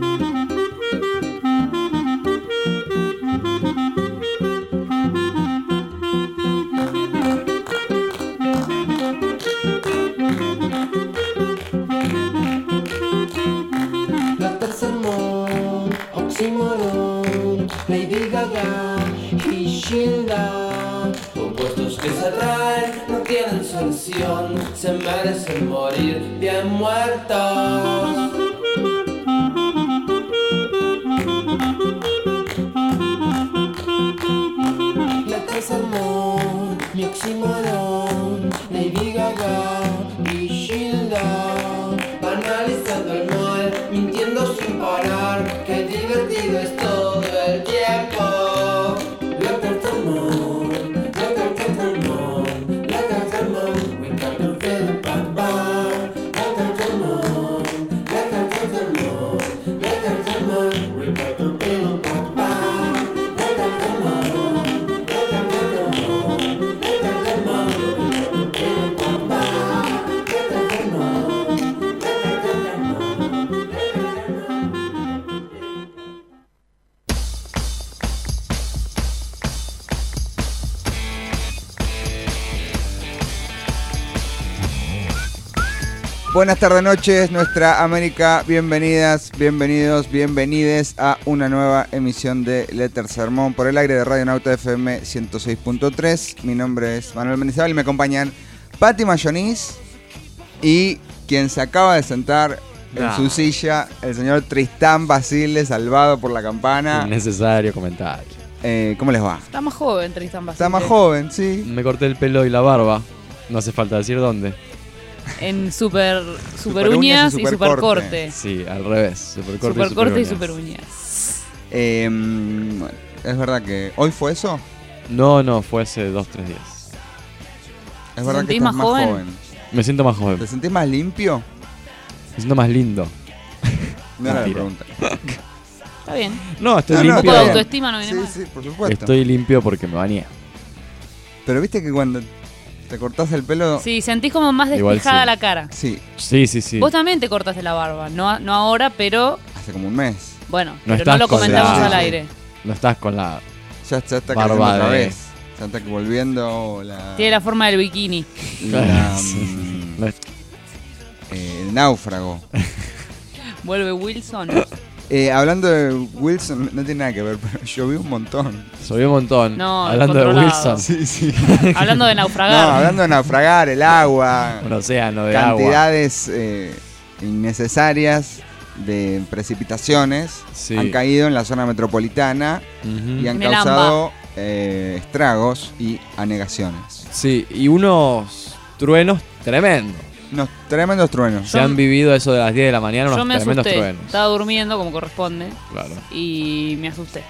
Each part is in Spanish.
La Buenas tardes, noches, nuestra América. Bienvenidas, bienvenidos, bienvenides a una nueva emisión de Letter Sermón por el aire de Radio Nauta FM 106.3. Mi nombre es Manuel Mendizábal y me acompañan Patti Mayonís y quien se acaba de sentar en Ah. su silla, el señor Tristán Basile, salvado por la campana. Innecesario comentario. Eh, ¿Cómo les va? Está más joven Tristan Basile. Está más joven, sí. Me corté el pelo y la barba. No hace falta decir dónde. En super, super, Super uñas uñas y y super corte. corte. Sí, al revés. Super corte, Super corte y super uñas. Eh, bueno, es verdad que hoy fue eso. No, no, fue hace dos, tres días. Es ¿Te verdad que estás más joven? joven. Me siento más joven. ¿Te sentís más limpio? Me siento más lindo. No era la pregunta. Está bien. No, estoy No, no, Un poco limpio. de está bien. autoestima no viene Sí, mal. sí, por supuesto. Estoy limpio porque me bañé. Pero viste que cuando te cortás el pelo. Sí, sentís como más despejada sí. la cara. Sí, Sí, sí, sí. Vos también te cortaste la barba. No, no ahora, pero hace como un mes. bueno, No pero no estás lo con comentamos la- al aire. No estás con la. Ya, ya está Barba otra vez. Ya está volviendo la. Tiene la forma del bikini. la, eh, el náufrago. Vuelve Wilson. Eh, hablando de Wilson, no tiene nada que ver, pero llovió un montón. Subió un montón. No, Hablando de. Wilson. Sí, sí. Hablando de No, naufragar. hablando de naufragar, el agua. Un océano de agua. cantidades eh, innecesarias de precipitaciones Sí. han caído en la zona metropolitana y han En causado eh, estragos y anegaciones. Sí, y unos truenos tremendos. Unos tremendos truenos. Se han vivido eso de las 10 de la mañana, unos me tremendos asusté. truenos. Estaba durmiendo como corresponde Claro. y me asusté.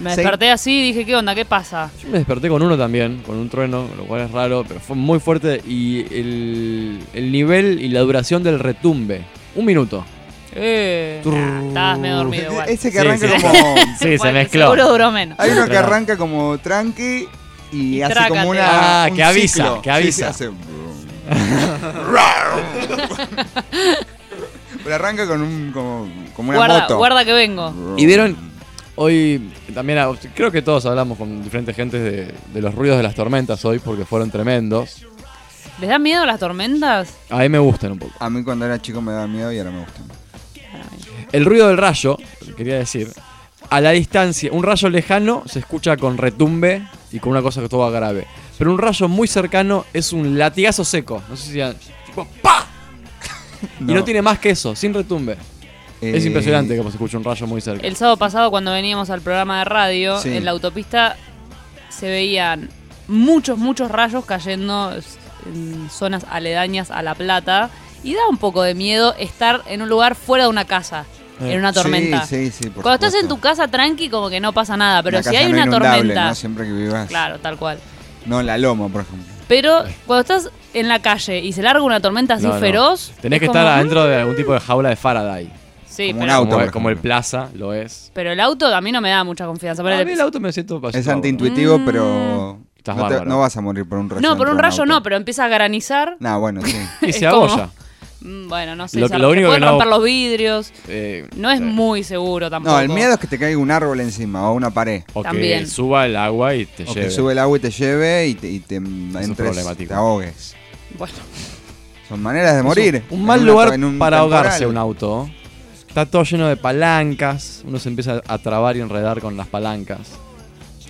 Me Sí. desperté así y dije, ¿qué onda? ¿Qué pasa? Yo me desperté con uno también, con un trueno, lo cual es raro, pero fue muy fuerte y el, el nivel y la duración del retumbe. Un minuto. Eh, nah, estabas medio dormido igual. Ese que Sí, arranca sí. como. Sí, se Bueno, mezcló. Seguro duró menos. Hay uno que arranca como tranqui y, Y hace trácate. como una. Ah, un que avisa, ciclo. que Sí, avisa. sí, hace- Pero arranca con un. como, como una Guarda, moto. guarda que vengo. Y vieron, hoy también, ah, creo que todos hablamos con diferentes gentes de, de los ruidos de las tormentas hoy porque fueron tremendos. ¿Les da miedo las tormentas? A mí me gustan un poco. A mí cuando era chico me daba miedo y ahora me gustan. El ruido del rayo, quería decir, a la distancia, un rayo lejano se escucha con retumbe y con una cosa que todo grave. Pero un rayo muy cercano es un latigazo seco. No sé si han- tipo ¡pa! Y no tiene más que eso, sin retumbe. Es Eh, impresionante cómo se escucha un rayo muy cerca. El sábado pasado cuando veníamos al programa de radio, Sí. en la autopista se veían muchos, muchos rayos cayendo en zonas aledañas a La Plata. Y da un poco de miedo estar en un lugar fuera de una casa, Eh, en una tormenta. Sí, sí, sí. por Cuando estás en tu casa tranqui, como que no pasa nada. Pero Una si hay no una tormenta. ¿no? Siempre que vivas. Claro, tal cual. No en la loma, por ejemplo. Pero cuando estás en la calle y se larga una tormenta así No, no. feroz. Tenés es que como, estar adentro de algún tipo de jaula de Faraday. Sí, como un pero, auto, como, por como el ejemplo. Plaza lo es. pero el auto a mí no me da mucha confianza. A Ponele- mí el auto me siento Es antiintuitivo, pero. Estás No, te- bárbaro. no vas a morir por un rayo. No, por dentro un de rayo auto. no, pero empieza a granizar. No, bueno, sí. Y Es se como- abolla. Mm, Bueno, no sé. Lo único pueden que no- romper los vidrios. Eh, No es eh, muy seguro tampoco. No, el miedo es que te caiga un árbol encima o una pared. O que También. suba el agua y te O lleve. que sube el agua y te lleve y te, y te entres, te ahogues. Bueno, Son maneras de morir. Un, mal una- lugar un para temporal. ahogarse un auto. Está todo lleno de palancas. Uno se empieza a trabar y enredar con las palancas.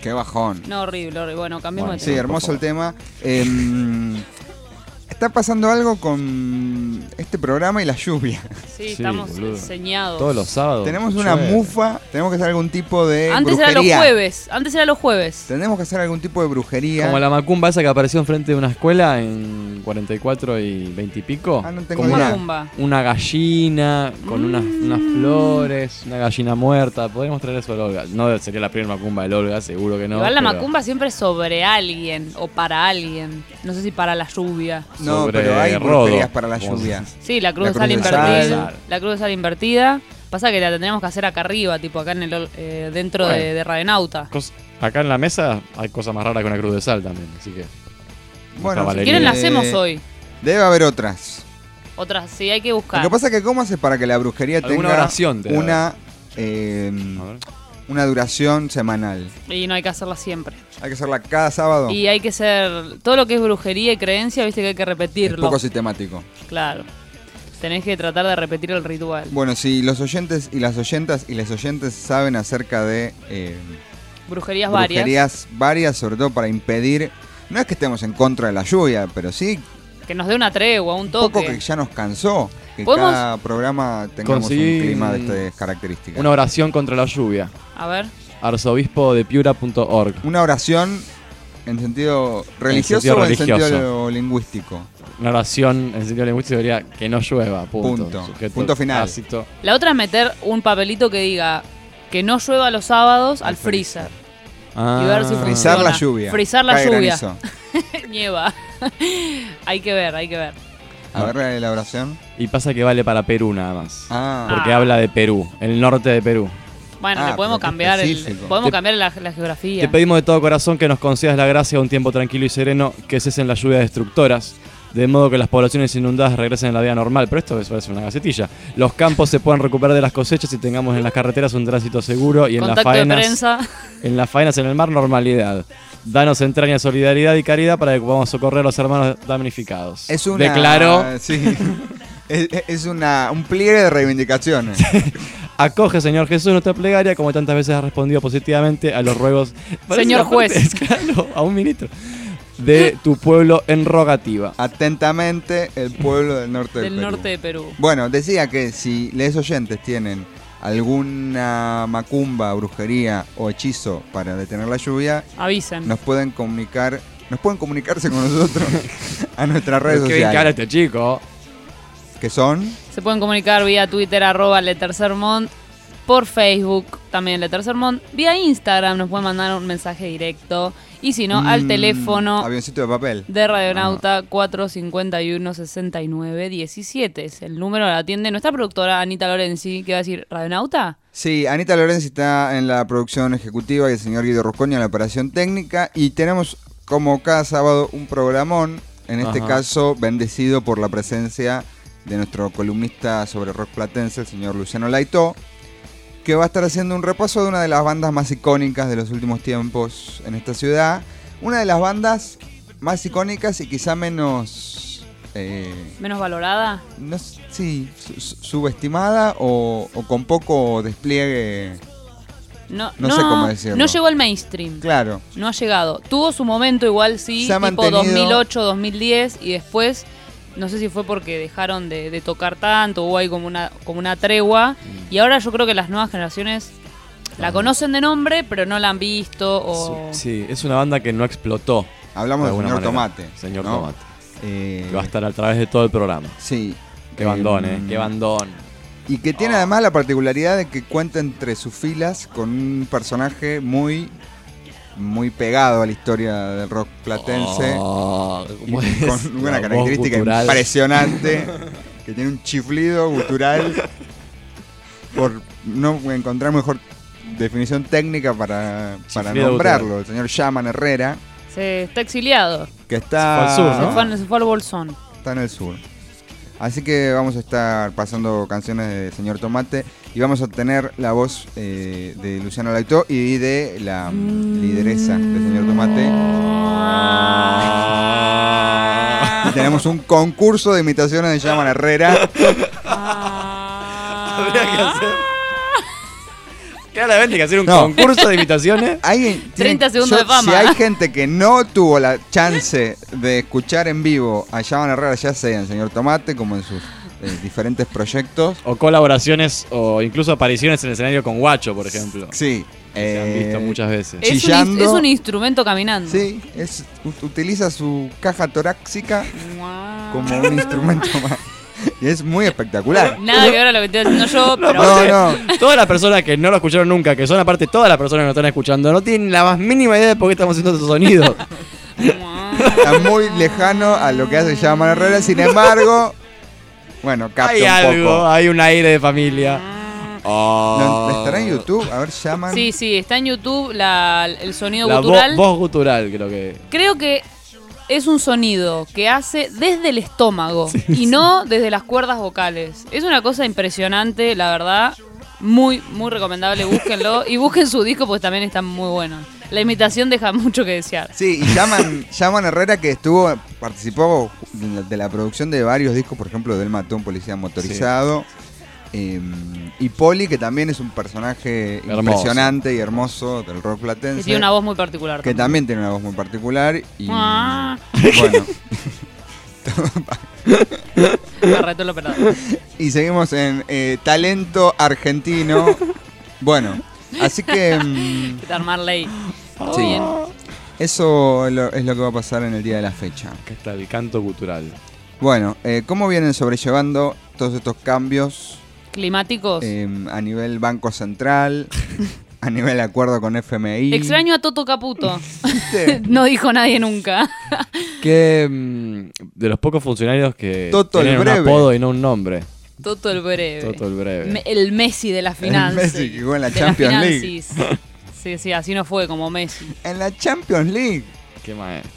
Qué bajón. no, horrible, horrible. Bueno, cambiemos Bueno, de Sí, tema. hermoso el tema. Em, está pasando algo con este programa y la lluvia. Sí, estamos boludo. enseñados. Todos los sábados. Tenemos una llueve. mufa, tenemos que hacer algún tipo de Antes era los jueves. Antes era los jueves. Tenemos que hacer algún tipo de brujería. Como la macumba esa que apareció enfrente de una escuela en 44 y 20 y pico. Ah, no tengo Como idea. Macumba. una gallina con unas, Mm. unas flores, una gallina muerta. Podríamos traer eso al Olga. No sería la primera macumba del Olga, seguro que no. Igual la pero macumba siempre es sobre alguien o para alguien. No sé si para la lluvia. No, sobre pero hay rodo, brujerías para la lluvia. Sí, la cruz La de sal cruz de invertida. La cruz de sal invertida. Pasa que la tendríamos que hacer acá arriba, tipo acá en el eh, dentro de, Bueno. de Radenauta. Cos- Acá en la mesa hay cosas más raras que una cruz de sal también, así que. Bueno, Si quieren la hacemos hoy. Debe haber otras. Otras, sí, hay que Lo buscar. que pasa es que cómo hace para que la brujería tenga oración te una eh, A ver. Una duración semanal. Y no hay que hacerla siempre. Hay que hacerla cada sábado. Y hay que ser. Todo lo que es brujería y creencia, viste que hay que es repetirlo. poco sistemático. Claro. Tenés que tratar de repetir el ritual. Bueno, si los oyentes y las oyentas y les oyentes saben acerca de eh, Brujerías varias. brujerías varias, sobre todo para impedir, no es que estemos en contra de la lluvia, pero sí Que nos dé una tregua, un un poco toque. que ya nos cansó que ¿Podemos cada programa tengamos un clima de estas características. Una oración contra la lluvia. A ver. Arzobispo de Piura.org. Una oración en sentido religioso sentido o en sentido lingüístico. Una oración en sentido lingüístico sería que no llueva. Punto. Punto. Sujeto Punto final. La otra es meter un papelito que diga que no llueva los sábados al, Al freezer. freezer. Ah. Y ver si Frizar la lluvia. Frizar la Cae lluvia. granizo. Nieva. hay que ver, hay que ver. A ver la oración. Y pasa que vale para Perú nada más. Ah, Porque Ah. habla de Perú, el norte de Perú. Bueno, Ah, le podemos pero qué cambiar el, específico. podemos Te- cambiar la, la geografía. Te pedimos de todo corazón que nos concedas la gracia de un tiempo tranquilo y sereno, que cesen las lluvias destructoras, de modo que las poblaciones inundadas regresen a la vida normal. Pero esto es parece una gacetilla. Los campos se puedan recuperar de las cosechas y tengamos en las carreteras un tránsito seguro y en las de faenas, prensa. en las faenas en el mar normalidad. Danos entraña, solidaridad y caridad para que podamos socorrer a los hermanos damnificados. es una. Declaro, Sí. es, es una, un pliegue de reivindicaciones. acoge Señor Jesús nuestra plegaria, como tantas veces ha respondido positivamente a los ruegos. Señor parte- juez. claro, a un ministro. De tu pueblo en rogativa. Atentamente, el pueblo del norte del, del Perú. norte de Perú. Bueno, decía que si les oyentes tienen alguna macumba, brujería o hechizo para detener la lluvia, Avisen. nos pueden comunicar, nos pueden comunicarse con nosotros a nuestras redes Qué sociales, este chico. que son Se pueden comunicar vía Twitter, arroba Letercermont, por Facebook, también Letercermont, vía Instagram, nos pueden mandar un mensaje directo, y si no, al mm, teléfono avioncito de papel. de Radionauta 451-6917. Es el número, la atiende nuestra productora Anita Lorenzi, que va a decir, ¿Radionauta? Sí, Anita Lorenzi está en la producción ejecutiva y el señor Guido Rusconi en la operación técnica y tenemos como cada sábado un programón, en este Ajá. caso bendecido por la presencia de nuestro columnista sobre rock platense, el señor Luciano Laito, que va a estar haciendo un repaso de una de las bandas más icónicas de los últimos tiempos en esta ciudad, una de las bandas más icónicas y quizá menos... eh, Menos valorada. no sí, su- su- subestimada o, o con poco despliegue. No, No sé cómo decirlo. No llegó al mainstream. Claro, No ha llegado. Tuvo su momento igual, sí, Se ha tipo mantenido- 2008, 2010 y después, no sé si fue porque dejaron de, de tocar tanto, hubo ahí como una, como una tregua. Mm. Y ahora yo creo que las nuevas generaciones la conocen de nombre, pero no la han visto o... Sí, es una banda que no explotó. hablamos de del señor manera. Tomate. Señor ¿no? Tomate. Eh, Que va a estar a través de todo el programa. Sí. Qué bandón, eh. Qué bandón. Y que tiene Oh. además la particularidad de que cuenta entre sus filas con un personaje muy muy pegado a la historia del rock platense. Oh, con una característica impresionante. que tiene un chiflido gutural. Por no encontrar mejor definición técnica para, para Chiflido nombrarlo. El señor Yaman Herrera. Se está exiliado. Que está, Se fue al sur, Se, ¿no? fue, se fue al bolsón. está en el sur. Así que vamos a estar pasando canciones de Señor Tomate y vamos a tener la voz eh, de Luciano Laito y de la lideresa del Señor Tomate. Tenemos un concurso de imitaciones de Llaman Herrera. Habría que hacer. Claramente hay que hacer un No. concurso de imitaciones. Alguien 30 segundos de fama. Si hay gente que no tuvo la chance de escuchar en vivo a Llaman Herrera, ya sea en Señor Tomate como en sus eh, diferentes proyectos. O colaboraciones o incluso apariciones en el escenario con Guacho, por ejemplo. Sí. Se han visto eh, muchas veces. Es un, Chillando. es un instrumento caminando. Sí, es, utiliza su caja torácica como un instrumento más. Y es muy espectacular. Nada que ver a lo que estoy haciendo yo, pero No, no. Todas las personas que no lo escucharon nunca, que son aparte todas las personas que nos están escuchando, no tienen la más mínima idea de por qué estamos haciendo estos sonidos. Está muy lejano a lo que hace Llaman Herrera. Sin embargo, bueno, capta hay un algo, poco. hay un aire de familia. No, Oh. ¿Estará en YouTube? A ver, llaman. Sí, sí, está en YouTube la- el sonido La vo- gutural. voz gutural, creo que. Creo que es un sonido que hace desde el estómago y no desde las cuerdas vocales. Es una cosa impresionante, la verdad. Muy, muy recomendable, búsquenlo. y busquen su disco porque también está muy bueno. La imitación deja mucho que desear. Sí, y llaman, llaman Herrera que estuvo, participó de la, de la producción de varios discos, por ejemplo, del Matón Policía Motorizado. Eh, y Poli, que también es un personaje Hermoso. impresionante y hermoso del rock Que platense. tiene una voz muy particular. que también tiene una voz muy particular. Y Ah. bueno, y seguimos en eh, talento argentino. Bueno, así que Peter Marley. Todo Sí. bien. eso es lo, es lo que va a pasar en el día de la fecha. Acá está el canto gutural. Bueno, eh, ¿cómo vienen sobrellevando todos estos cambios Climáticos. eh, a nivel Banco Central, a nivel acuerdo con FMI? Extraño a Toto Caputo. No dijo nadie nunca. Que mm, de los pocos funcionarios que Toto el tienen un Breve. apodo y no un nombre. Toto el breve. Toto el breve. Me- el Messi de las finanzas. Messi que jugó en la de Champions League. finanzas. Sí, sí, así no fue como Messi. En la Champions League. Qué maestro.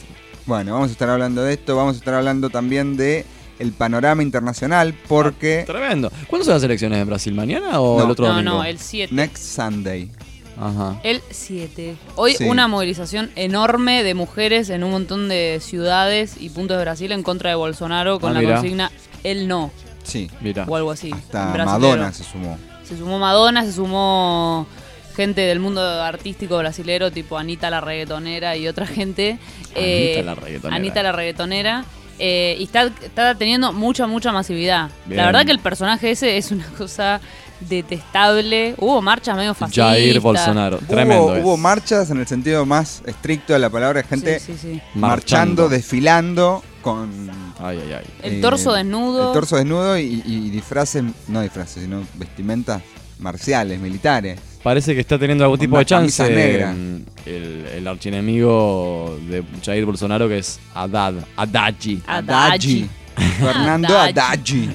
Bueno, vamos a estar hablando de esto, vamos a estar hablando también de el panorama internacional porque Tremendo. ¿Cuándo son las elecciones en Brasil? ¿Mañana o No. el otro No, domingo? no, el 7. Next Sunday. Ajá. El 7. Hoy Sí. una movilización enorme de mujeres en un montón de ciudades y puntos de Brasil en contra de Bolsonaro con Ah, la mira. consigna El no Sí, Mira. o algo así. hasta brasilero. Madonna se sumó. Se sumó Madonna, se sumó gente del mundo artístico brasilero, tipo Anita la reggaetonera y otra gente. Anita la reggaetonera. Anita la reggaetonera. Eh, y está, está teniendo mucha, mucha masividad. Bien. La verdad que el personaje ese es una cosa detestable. Hubo marchas medio fascistas. Jair Bolsonaro. Tremendo. Hubo, es. marchas en el sentido más estricto de la palabra, gente Sí, sí, sí. marchando, Marchando. desfilando con Ay, ay, ay. El eh, torso desnudo. El torso desnudo y, y disfraces, no disfrases, sino vestimentas marciales, militares. Parece que está teniendo algún tipo de chance negra. el, el archienemigo de Jair Bolsonaro que es Haddad. Haddadji. Adaggi. Fernando. Adaggi.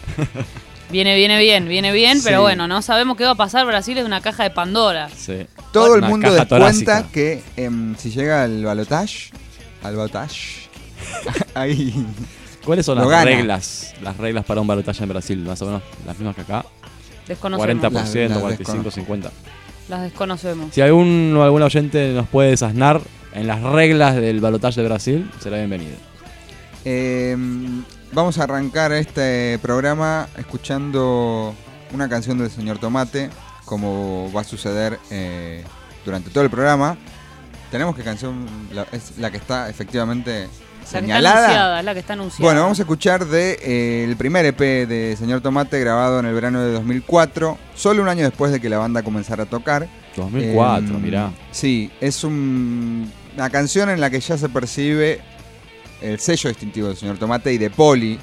Viene, viene bien, viene bien, Sí. pero bueno, no sabemos qué va a pasar. Brasil es una caja de Pandora. Sí. Todo el Una mundo descuenta que em, si llega al balotage, al balotage, ahí ¿Cuáles son Lo las gana. reglas? Las reglas para un balotaje en Brasil, más o menos las mismas que acá. Desconocemos. 40%, Las- las 45, desconozco. 50. Las desconocemos. Si algún algún oyente nos puede desasnar en las reglas del balotaje de Brasil, será bienvenido. Em, vamos a arrancar este programa escuchando una canción del señor Tomate, como va a suceder eh, durante todo el programa. Tenemos que canción la- es la que está efectivamente La que está señalada. anunciada, la que está anunciada. Bueno, vamos a escuchar de, eh, el primer EP de Señor Tomate grabado en el verano de 2004, solo un año después de que la banda comenzara a tocar. 2004, Em, mirá. Sí, es un- una canción en la que ya se percibe el sello distintivo del señor Tomate y de Poli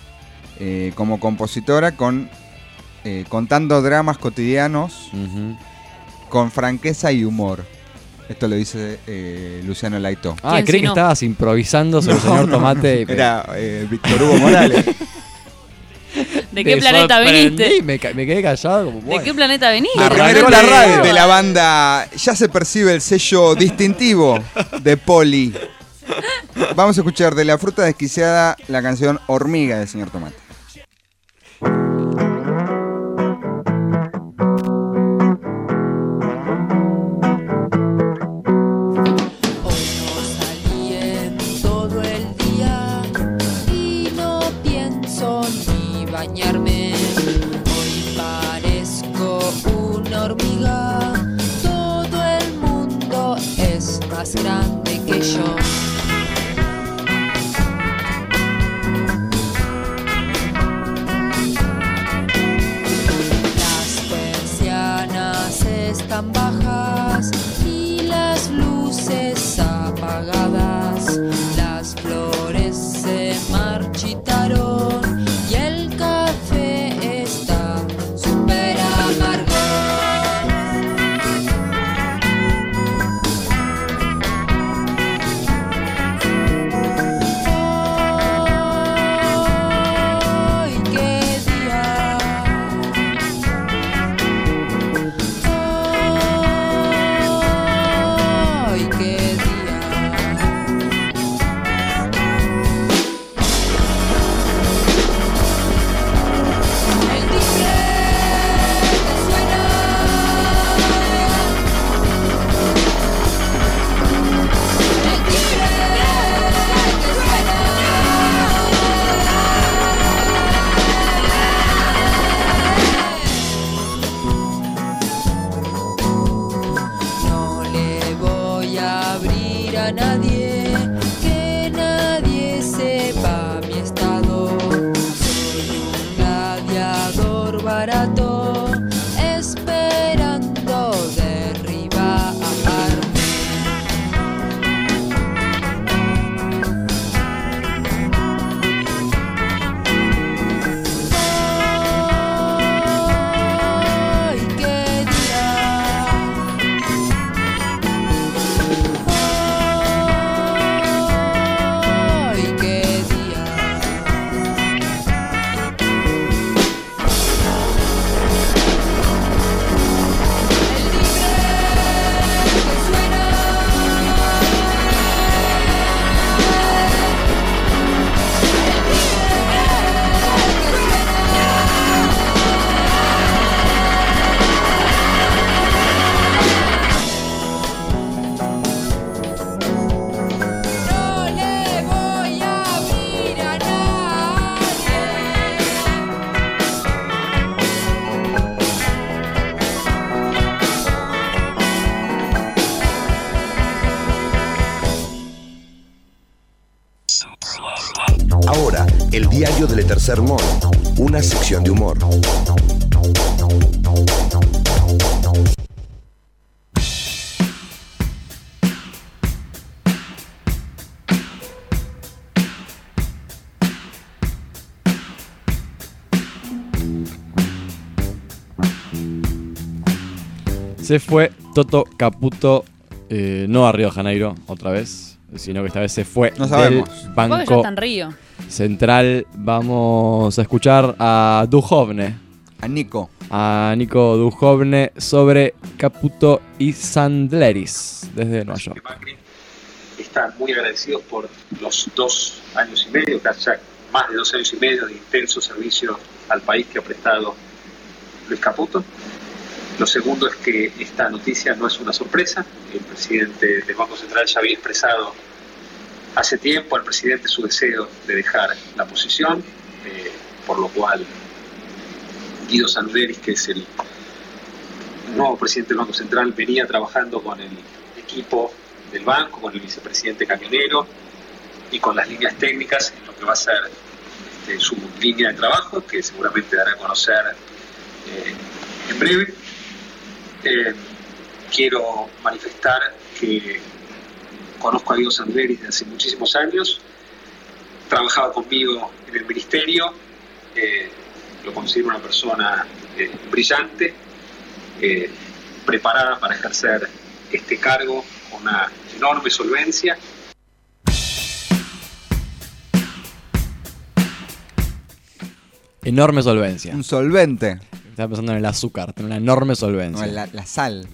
eh, como compositora con eh, contando dramas cotidianos con franqueza y humor. Esto lo dice eh, Luciano Laito. Ah, ¿Quién creí si que no? estabas improvisando sobre el señor no, Tomate. no, Era eh, Víctor Hugo Morales. ¿De qué planeta viniste? Me, ca- me quedé callado como ¿De qué planeta veniste? Lo primero la radio. de la banda ya se percibe el sello distintivo de Poli. Vamos a escuchar de la fruta desquiciada la canción Hormiga del señor Tomate. Se fue Toto Caputo, eh, no a Río de Janeiro otra vez, sino que esta vez se fue No del Banco está en Río. Central. Vamos a escuchar a Duhovne, A Nico. a Nico Duhovne sobre Caputo y Sandleris desde Nueva York. Están muy agradecidos por los dos años y medio, casi más de dos años y medio de intenso servicio al país que ha prestado Luis Caputo. Lo segundo es que esta noticia no es una sorpresa. El presidente del Banco Central ya había expresado hace tiempo al presidente su deseo de dejar la posición, eh, por lo cual Guido Sanderis, que es el nuevo presidente del Banco Central, venía trabajando con el equipo del banco, con el vicepresidente camionero y con las líneas técnicas en lo que va a ser este, su línea de trabajo, que seguramente dará a conocer eh, en breve. Eh, quiero manifestar que conozco a Guido Sanderi desde hace muchísimos años, trabajaba conmigo en el ministerio, eh, lo considero una persona eh, brillante, eh, preparada para ejercer este cargo con una enorme solvencia. Enorme solvencia. Un solvente. Estaba pensando en el azúcar, tiene una enorme solvencia. No, la, la sal.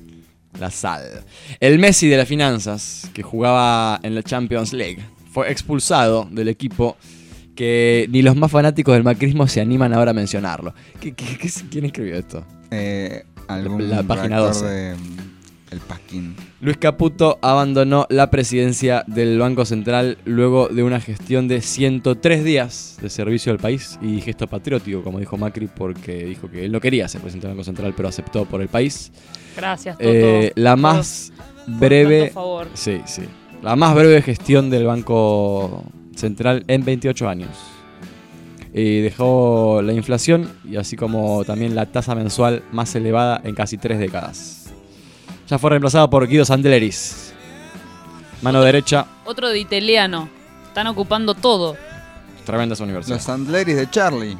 La sal. El Messi de las finanzas, que jugaba en la Champions League, fue expulsado del equipo que ni los más fanáticos del macrismo se animan ahora a mencionarlo. ¿Qué- qué- qué- quién escribió esto? Eh, algún La página redactor 12. de- el Pasquín. Luis Caputo abandonó la presidencia del Banco Central luego de una gestión de 103 días de servicio al país y gesto patriótico, como dijo Macri, porque dijo que él no quería ser presidente del Banco Central, pero aceptó por el país. Gracias, Toto. Eh, la por- más por breve. tanto favor. Sí, sí. La más breve gestión del Banco Central en 28 años. Y dejó la inflación y así como también la tasa mensual más elevada en casi tres décadas. Ya fue reemplazado por Guido Sandleris. Mano derecha, Otro de italiano. Están ocupando todo. tremenda esa universidad. Los Sandleris de Charlie.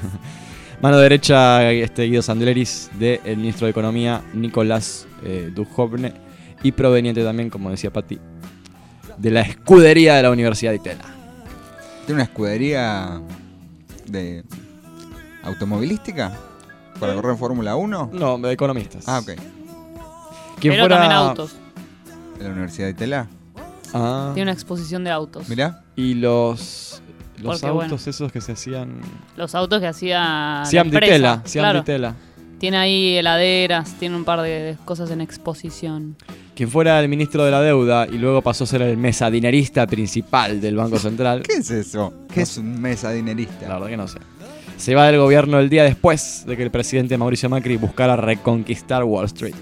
Mano derecha, este Guido Sandleris, del ministro de Economía, Nicolás eh, Dujovne. Y proveniente también, como decía Patti, de la escudería de la Universidad de Itela. Tiene una escudería de automovilística para correr en Fórmula 1. No, de economistas. Ah, ok. Quien Pero fuera- también autos. De la Universidad de Tela. Ah. Tiene una exposición de autos. Mirá. Y los, los Porque, autos bueno. esos que se hacían. Los autos que hacía. Siam empresa, Ditela. Siam claro. Ditela. Tiene ahí heladeras, tiene un par de, de cosas en exposición. Quien fuera el ministro de la deuda y luego pasó a ser el mesadinerista principal del Banco Central. ¿Qué es eso? ¿Qué es un mesa dinerista? La verdad que no sé. Se va del gobierno el día después de que el presidente Mauricio Macri buscara reconquistar Wall Street.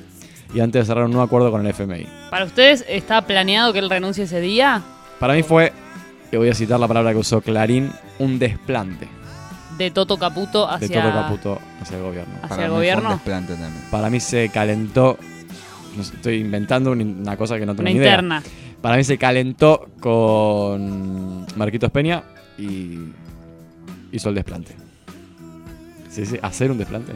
Y antes de cerrar un nuevo acuerdo con el FMI. ¿Para ustedes está planeado que él renuncie ese día? Para mí fue, y voy a citar la palabra que usó Clarín, un desplante De Toto Caputo hacia. de todo Caputo hacia el gobierno. hacia Para el mí fue un gobierno. desplante también. Para mí se calentó. no sé, estoy inventando un- una cosa que no tengo Una ni idea. interna. Para mí se calentó con Marquitos Peña y hizo el desplante. Sí, sí, hacer un desplante.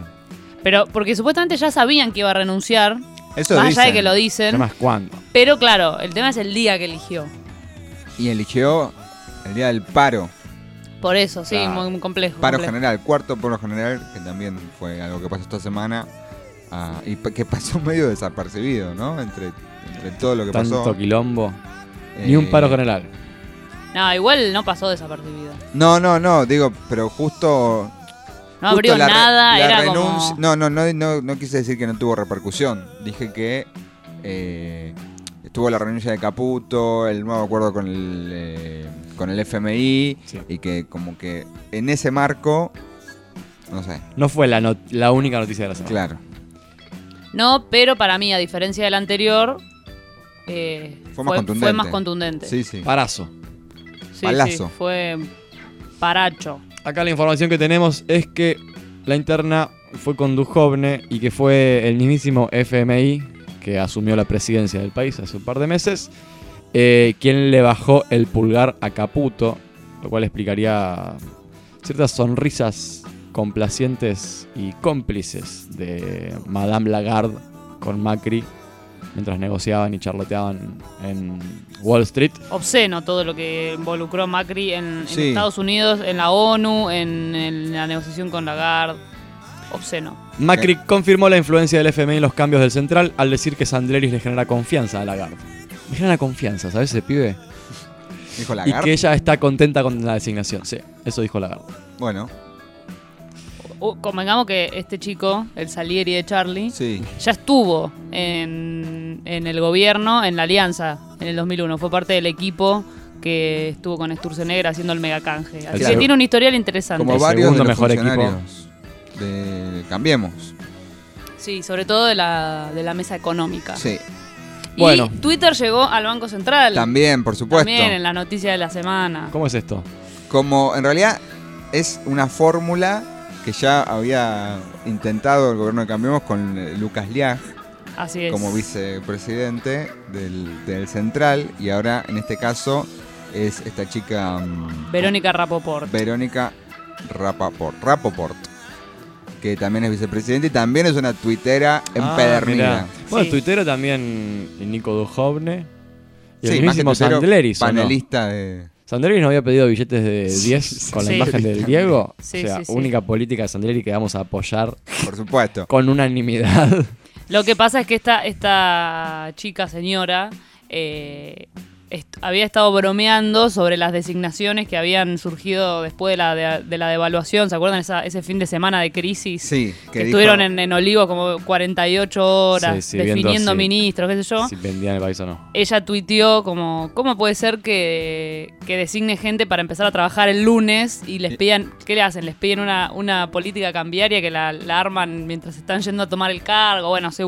Pero porque supuestamente ya sabían que iba a renunciar. Eso más allá dicen. de que lo El dicen. tema es cuándo. Pero claro, el tema es el día que eligió. Y eligió el día del paro. Por eso, sí, muy, muy complejo. Paro complejo. general, cuarto paro general, que también fue algo que pasó esta semana. ah, y pa- que pasó medio desapercibido, ¿no? Entre, entre todo lo que Tanto pasó. quilombo. Ni un Eh, paro general. No, igual no pasó desapercibido. No, no, no, digo, pero justo. No abrió la nada, la era renuncia- como. No, no, no, no, no quise decir que no tuvo repercusión. Dije que eh, estuvo la renuncia de Caputo, el nuevo acuerdo con el, eh, con el FMI, Sí. y que como que en ese marco, no sé, No fue la, not- la única noticia de la semana. claro, No, pero para mí, a diferencia del anterior, eh, Fue más contundente. más contundente. sí, sí. Parazo. Sí, Palazo. sí, fue paracho. Acá la información que tenemos es que la interna fue con Dujovne y que fue el mismísimo FMI que asumió la presidencia del país hace un par de meses, eh, quien le bajó el pulgar a Caputo, lo cual explicaría ciertas sonrisas complacientes y cómplices de Madame Lagarde con Macri mientras negociaban y charloteaban en Wall Street. Obsceno todo lo que involucró Macri en, en Sí. Estados Unidos, en la ONU, en, en la negociación con Lagarde. Obsceno. Macri confirmó la influencia del FMI en los cambios del central al decir que Sandleris le genera confianza a Lagarde. Me genera confianza, ¿sabes ese pibe? Dijo Y Lagarde. que ella está contenta con la designación. Sí, eso dijo Lagarde. Bueno, Uh, convengamos que este chico, el Salieri de Charlie, sí. ya estuvo en, en el gobierno, en la Alianza, en el 2001. Fue parte del equipo que estuvo con Sturzenegger haciendo el megacanje. Así Claro. que tiene un historial interesante. Como varios de los mejor equipo. funcionarios de Cambiemos. Sí, sobre todo de la, de la mesa económica. Sí, Y Bueno. Twitter llegó al Banco Central. también, por supuesto. También en la noticia de la semana. ¿Cómo es esto? Como en realidad es una fórmula que ya había intentado el gobierno de Cambiemos con eh, Lucas Liag Así es. como vicepresidente del, del Central y ahora en este caso es esta chica mm, Verónica Rapoport. Verónica Rapaport, Rapoport, que también es vicepresidente y también es una tuitera Ah, empedernida. Bueno, Sí. tuitero también Nico Dujovne. Y Sí, el tuitero, Sandleris, panelista de... Sandleris no había pedido billetes de 10 con la Sí. imagen del Diego. Sí, o sea, sí, sí. única política de Sandleris que vamos a apoyar Por supuesto. con unanimidad. Lo que pasa es que esta, esta chica señora eh, est- había estado bromeando sobre las designaciones que habían surgido después de la, de, de la devaluación. ¿Se acuerdan esa- ese fin de semana de crisis? Sí, Que, que dijo- estuvieron en, en Olivos como 48 horas Sí, sí, definiendo si- ministros, qué sé yo. Si vendían el país o no. Ella tuiteó como, ¿cómo puede ser que, que designe gente para empezar a trabajar el lunes y les pidan, ¿qué le hacen? Les piden una, una política cambiaria que la, la arman mientras están yendo a tomar el cargo. Bueno, se,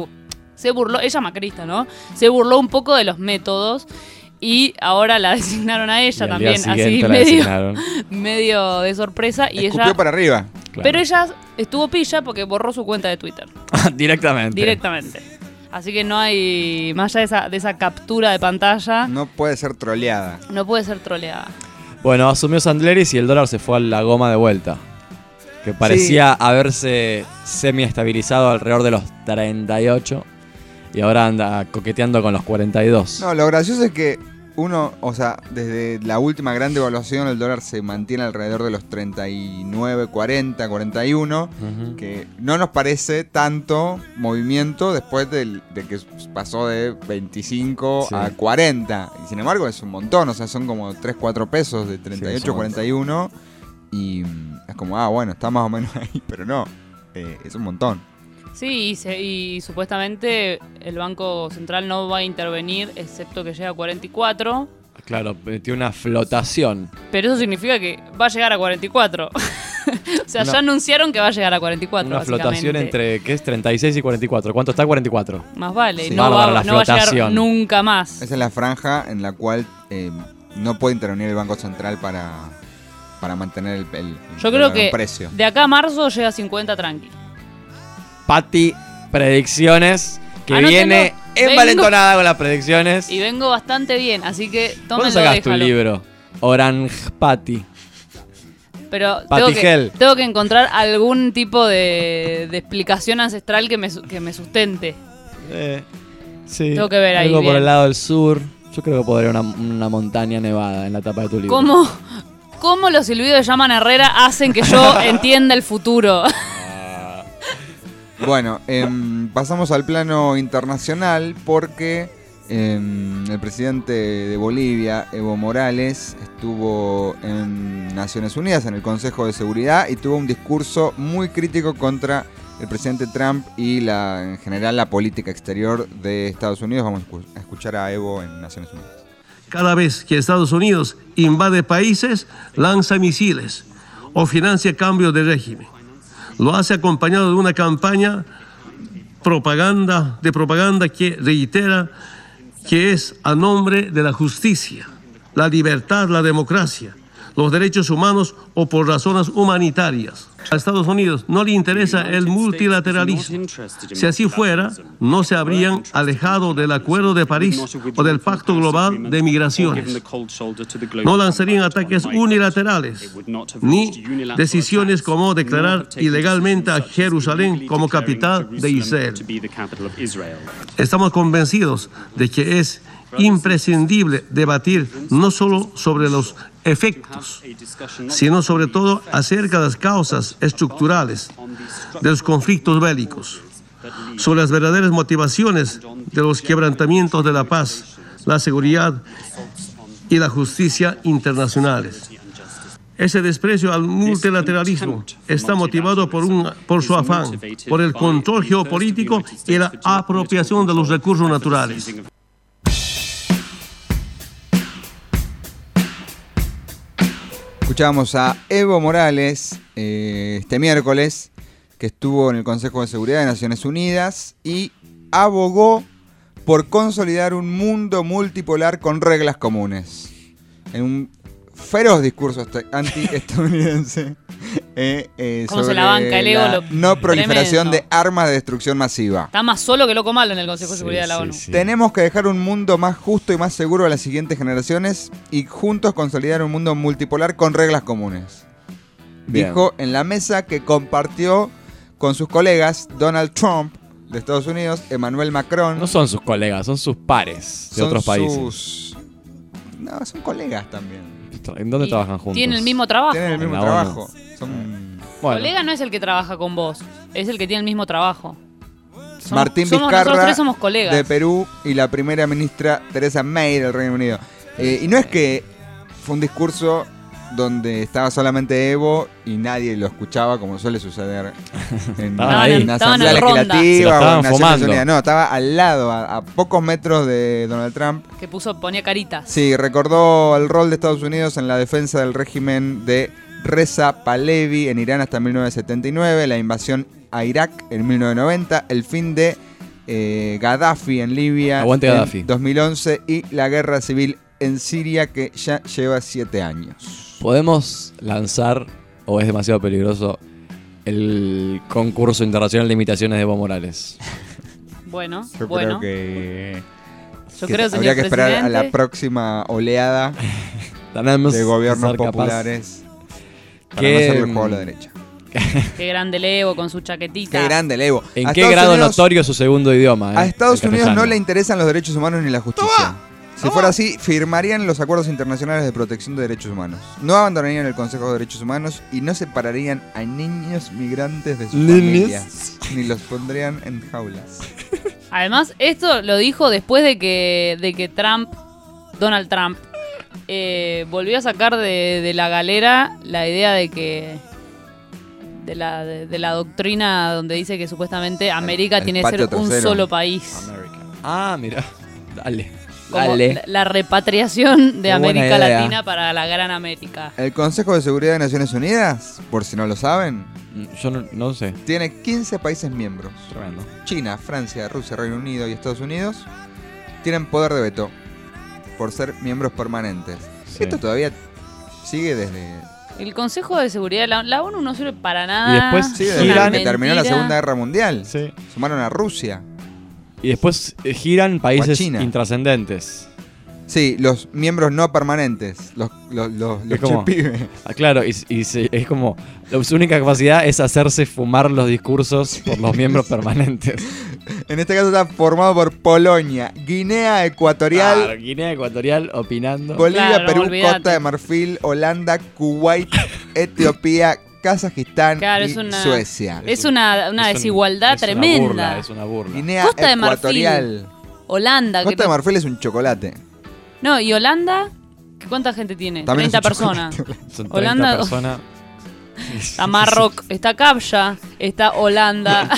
se burló, ella macrista, ¿no? Se burló un poco de los métodos y ahora la designaron a ella también, así medio, medio de sorpresa. Y Escupió ella, para arriba. Claro. Pero ella estuvo pilla porque borró su cuenta de Twitter. Directamente. Directamente. Así que no hay, más allá de esa, de esa captura de pantalla, No puede ser troleada. no puede ser troleada. Bueno, asumió Sandleris y el dólar se fue a la goma de vuelta. Que parecía haberse semi-estabilizado alrededor de los 38 y ahora anda coqueteando con los 42. No, lo gracioso es que uno, o sea, desde la última gran devaluación el dólar se mantiene alrededor de los 39, 40, 41, Ujú. que no nos parece tanto movimiento después del- de que pasó de 25 Sí. a 40. Y sin embargo es un montón, o sea, son como 3, 4 pesos de Sí, 38 es un a 41. Y mm, es como, ah, bueno, está más o menos ahí, pero no, eh, es un montón. Sí, y, se- y supuestamente el Banco Central no va a intervenir excepto que llegue a 44. Claro, metió una flotación. Pero eso significa que va a llegar a 44. o sea, Una- ya anunciaron que va a llegar a 44. Una flotación entre, ¿qué es? 36 y 44. ¿Cuánto está 44? Más vale, Sí. no, va, la no va a llegar flotación. nunca más. Esa es la franja en la cual eh, no puede intervenir el Banco Central para, para mantener el, el- Yo el creo que precio. de acá a marzo llega a 50 tranqui. Patti, predicciones. Que Anótenlo. viene Vengo- envalentonada con las predicciones. Y vengo bastante bien, así que ¿Cuándo tómenlo, sacas tu libro? Orange Patty. Pero Patty tengo que, tengo que encontrar algún tipo de, de explicación ancestral que me, que me sustente. Eh, sí. Tengo que ver ahí Algo por bien. el lado del sur. Yo creo que podría una, una montaña nevada en la tapa de tu libro. ¿Cómo, cómo los silbidos de Llaman Herrera hacen que yo entienda el futuro? Bueno, em, pasamos al plano internacional porque em, el presidente de Bolivia, Evo Morales, estuvo en Naciones Unidas, en el Consejo de Seguridad, y tuvo un discurso muy crítico contra el presidente Trump y en general la política exterior de Estados Unidos. Vamos a escuchar a Evo en Naciones Unidas. Cada vez que Estados Unidos invade países, lanza misiles o financia cambios de régimen. Lo hace acompañado de una campaña propaganda, de propaganda que reitera que es a nombre de la justicia, la libertad, la democracia, los derechos humanos o por razones humanitarias. A Estados Unidos no le interesa el multilateralismo. Si así fuera, no se habrían alejado del Acuerdo de París o del Pacto Global de Migraciones. No lanzarían ataques unilaterales ni decisiones como declarar ilegalmente a Jerusalén como capital de Israel. Estamos convencidos de que es imprescindible debatir no solo sobre los efectos, sino sobre todo acerca de las causas estructurales de los conflictos bélicos, sobre las verdaderas motivaciones de los quebrantamientos de la paz, la seguridad y la justicia internacionales. Ese desprecio al multilateralismo está motivado por, un, por su afán, por el control geopolítico y la apropiación de los recursos naturales. Escuchábamos a Evo Morales eh, este miércoles, que estuvo en el Consejo de Seguridad de Naciones Unidas y abogó por consolidar un mundo multipolar con reglas comunes. En un feroz discurso esta- anti-estadounidense. eh, eh, ¿Cómo se sobre la banca el la Lo- no proliferación tremendo. de armas de destrucción masiva. Está más solo que loco malo en el Consejo de Sí, Seguridad de la sí, ONU. sí. Tenemos que dejar un mundo más justo y más seguro a las siguientes generaciones y juntos consolidar un mundo multipolar con reglas comunes. Bien. Dijo en la mesa que compartió con sus colegas Donald Trump de Estados Unidos, Emmanuel Macron. No son sus colegas, son sus pares de son otros países. sus- No, son colegas también. ¿En dónde Y trabajan juntos? Tienen el mismo trabajo. Tienen el mismo trabajo. Bueno, Colega no es el que trabaja con vos, es el que tiene el mismo trabajo. Martín somos- Nosotros Vizcarra tres somos colegas. de Perú y la primera ministra Teresa May del Reino Unido. Eh, y no es que fue un discurso donde estaba solamente Evo y nadie lo escuchaba, como suele suceder en, ahí. una en asamblea legislativa o en Naciones. Unidas. No, estaba al lado, a, a pocos metros de Donald Trump. Que puso, ponía caritas. Sí, recordó el rol de Estados Unidos en la defensa del régimen de Reza Pahlavi en Irán hasta 1979, la invasión a Irak en 1990, el fin de eh, Gaddafi en Libia Aguante en Gaddafi. 2011 y la guerra civil en Siria que ya lleva siete años. ¿Podemos lanzar, o es demasiado peligroso, el concurso internacional de imitaciones de Evo Morales? Bueno, Yo bueno. creo que, Yo que creo, señor habría que esperar a la próxima oleada de gobiernos populares para ¿Qué, no hacerle el mm, juego a la derecha. Qué grande Levo con su chaquetita. Qué grande el Evo. ¿En A qué Estados grado Unidos- notorio es su segundo idioma? eh? A Estados El Unidos no castellano. le interesan los derechos humanos ni la justicia. Si fuera así, firmarían los acuerdos internacionales de protección de derechos humanos. No abandonarían el Consejo de Derechos Humanos y no separarían a niños migrantes de sus Niños. familias. Ni los pondrían en jaulas. Además, esto lo dijo después de que, de que Trump, Donald Trump, eh, volvió a sacar de, de la galera la idea de que. De la, de, de la doctrina donde dice que supuestamente América el tiene que ser un solo país. America. Ah, mira. Dale. Como Dale. la, la repatriación de Qué América. Latina para la gran América. El Consejo de Seguridad de Naciones Unidas, por si no lo saben, Yo no, no sé. tiene 15 países miembros. Tremendo. China, Francia, Rusia, Reino Unido y Estados Unidos tienen poder de veto por ser miembros permanentes. Sí. Esto todavía sigue desde El Consejo de Seguridad de la, la ONU no sirve para nada. Y después desde que terminó la. Segunda Guerra Mundial. Sí. Sumaron a Rusia. Y después eh, giran países intrascendentes. Sí, los miembros no permanentes. Los, los, los, los Es como- chepibes. Ah, claro, y, y se- es como. la- Su única capacidad es hacerse fumar los discursos por los miembros permanentes. En este caso está formado por Polonia, Guinea Ecuatorial, Claro, Guinea Ecuatorial opinando. Bolivia, Claro, Perú, olvídate. Costa de Marfil, Holanda, Kuwait, Etiopía, Kazajistán Claro, y es una, Suecia. Es una, una Es un- desigualdad es una tremenda. burla, es una burla. Guinea Costa de Marfil. Ecuatorial. Holanda. que Costa de no- Marfil es un chocolate. No, y Holanda, ¿qué ¿cuánta gente tiene? También es 30 un personas. Son 30 Holanda- personas. Está Marroc, está Capja, está Holanda,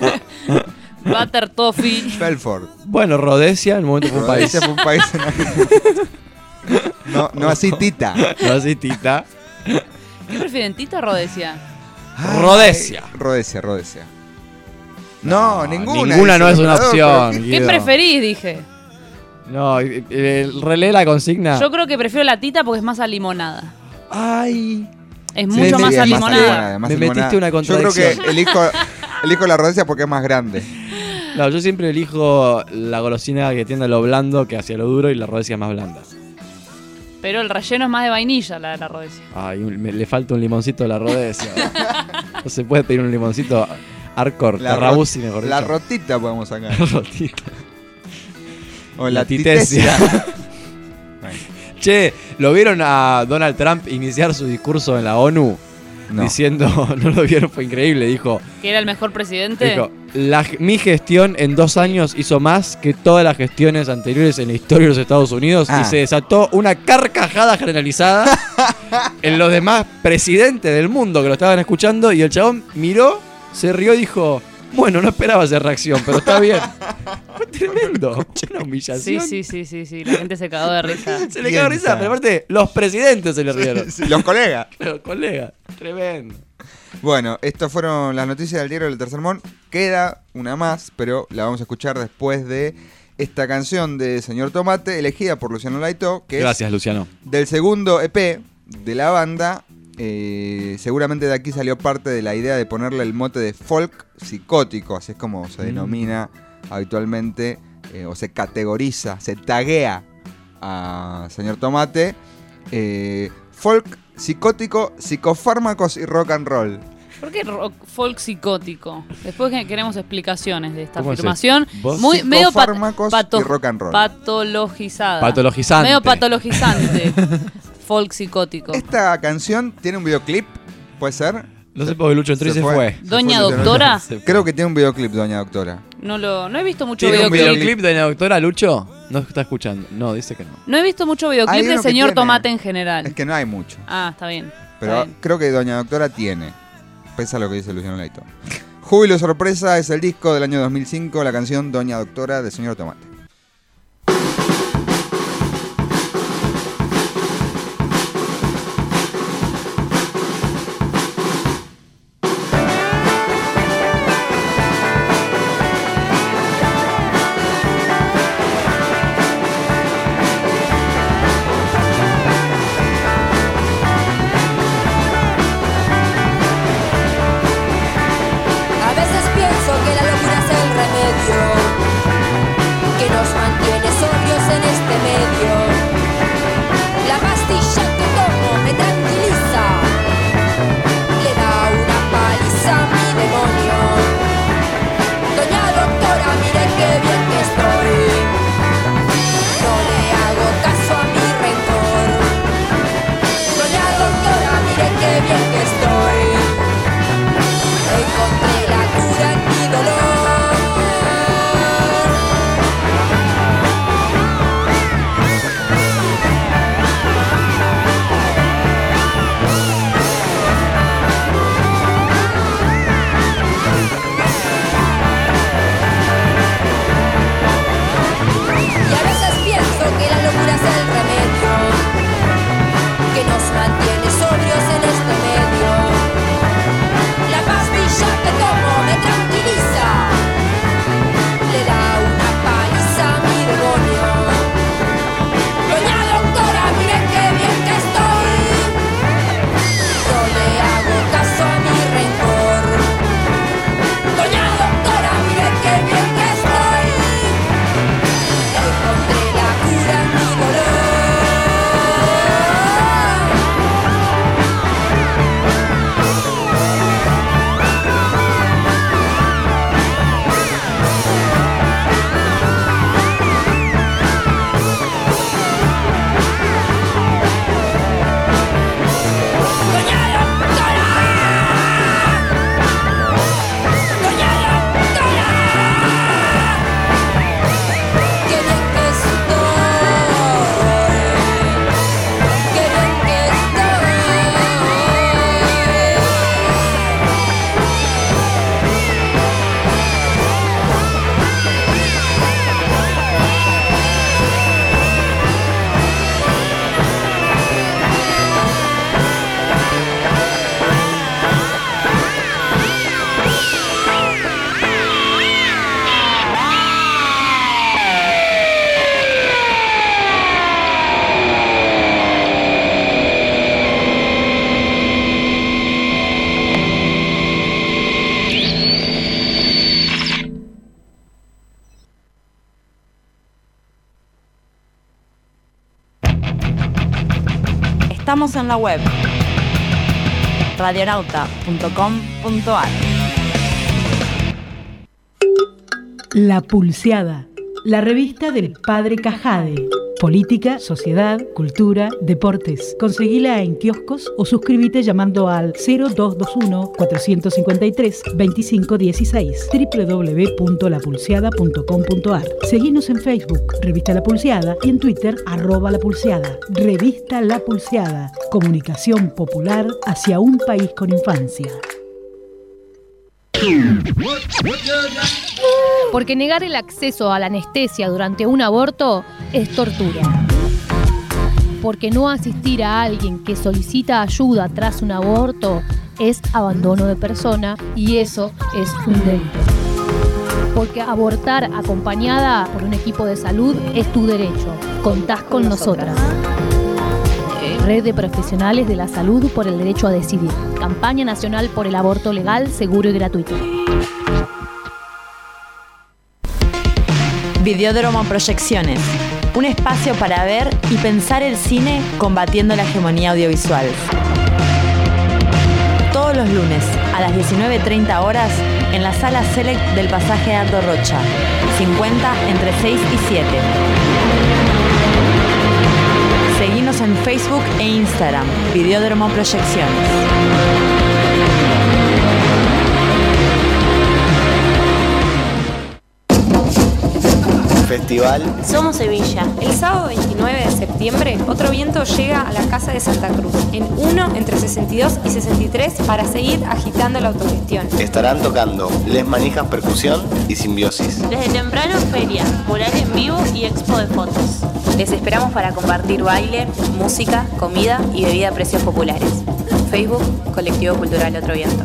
Butter Toffee. Belfort. Bueno, Rhodesia en el momento fue un país. Fue un país en No, no así Tita. No así, Tita. ¿Qué prefieren, Tita o Rodesia? Rodesia. Ay, Rodesia, Rodesia. No, ninguna. Ninguna no es una opción. pero ¿Qué Guido. preferís? Dije. No, eh, relee la consigna. Yo creo que prefiero la Tita porque es más a limonada. Ay. Es Sí, mucho sí, más es a más limonada. más Me metiste una Yo creo contradicción. que elijo, elijo la Rodesia porque es más grande. No, yo siempre elijo la golosina que tiende a lo blando que hacia lo duro y la Rhodesia más blanda. Pero el relleno es más de vainilla, la de la Rodesia. Ay, me- le falta un limoncito a la Rhodesia. no se puede pedir un limoncito Arcor, La, ro- mejor la dicho. rotita podemos sacar. Rotita. O la, La titesia. titesia. Che, ¿lo vieron a Donald Trump iniciar su discurso en la ONU? No. Diciendo, no lo vieron, fue increíble. Dijo, Que era el mejor presidente. dijo "La- mi gestión en dos años hizo más que todas las gestiones anteriores en la historia de los Estados Unidos Ah. y se desató una carcajada generalizada en los demás presidentes del mundo que lo estaban escuchando y el chabón miró, se rió y dijo, bueno, no esperaba esa reacción, pero está bien. Tremendo. Una Sí, humillación. sí, sí, sí, sí. La gente se cagó de risa. Se le cagó ¿Quién risa, pero aparte, los presidentes se le rieron. Sí, Los colegas. Los colegas, tremendo. Bueno, estas fueron las noticias del diario del Tercer Mon. Queda una más, pero la vamos a escuchar después de esta canción de Señor Tomate, elegida por Luciano Laito, que Gracias, Luciano. es del segundo EP de la banda. Eh, seguramente de aquí salió parte de la idea de ponerle el mote de folk psicótico, así es como se Mm. Habitualmente, eh, o se categoriza, se taguea a Señor Tomate. Eh, folk psicótico, psicofármacos y rock and roll. ¿Por qué rock folk psicótico? Después que queremos explicaciones de esta ¿Cómo es afirmación. Muy medio pat- pato- y rock and roll. patologizada. Patologizante. Medio patologizante. folk psicótico. Esta canción tiene un videoclip, ¿puede ser? No sé por qué Lucho entró y Se fue. Doña fue Doctora. Creo que tiene un videoclip, Doña Doctora. No lo, no he visto mucho ¿Tiene un videoclip. videoclip de la doctora Lucho? No está escuchando. No, dice que no. No he visto mucho Hay videoclip uno de que Señor tiene. Tomate en general. Es que no hay mucho. Ah, está bien. Pero está bien. creo que Doña Doctora tiene. Pesa lo que dice Luciano Leito. Júbilo Sorpresa es el disco del año 2005, la canción Doña Doctora de Señor Tomate. La web radionauta.com.ar. La Pulseada, la revista del Padre Cajade. Política, sociedad, cultura, deportes. Conseguila en kioscos o suscríbete llamando al 0221-453-2516 www.lapulseada.com.ar Seguinos en Facebook, Revista La Pulseada y en Twitter, arroba La Pulseada. Revista La Pulseada, comunicación popular hacia un país con infancia. Porque negar el acceso a la anestesia durante un aborto es tortura. Porque no asistir a alguien que solicita ayuda tras un aborto es abandono de persona y eso es un delito. Porque abortar acompañada por un equipo de salud es tu derecho. Contás con nosotras. Red de Profesionales de la Salud por el Derecho a Decidir. Campaña Nacional por el Aborto Legal, Seguro y Gratuito. Videódromo Proyecciones. Un espacio para ver y pensar el cine combatiendo la hegemonía audiovisual. Todos los lunes a las 19.30 horas en la sala Select del pasaje Ardo Rocha. 50 entre 6 y 7. En Facebook e Instagram. Videódromo Proyecciones. Festival Somos Sevilla. El sábado 29 de septiembre, Otro Viento llega a la Casa de Santa Cruz, en 1 entre 62 y 63, para seguir agitando la autogestión. estarán tocando Les Manijas Percusión y Simbiosis. Desde temprano feria, mural en vivo y expo de fotos. Les esperamos para compartir baile, música, comida y bebida a precios populares. Facebook, Colectivo Cultural Otro Viento.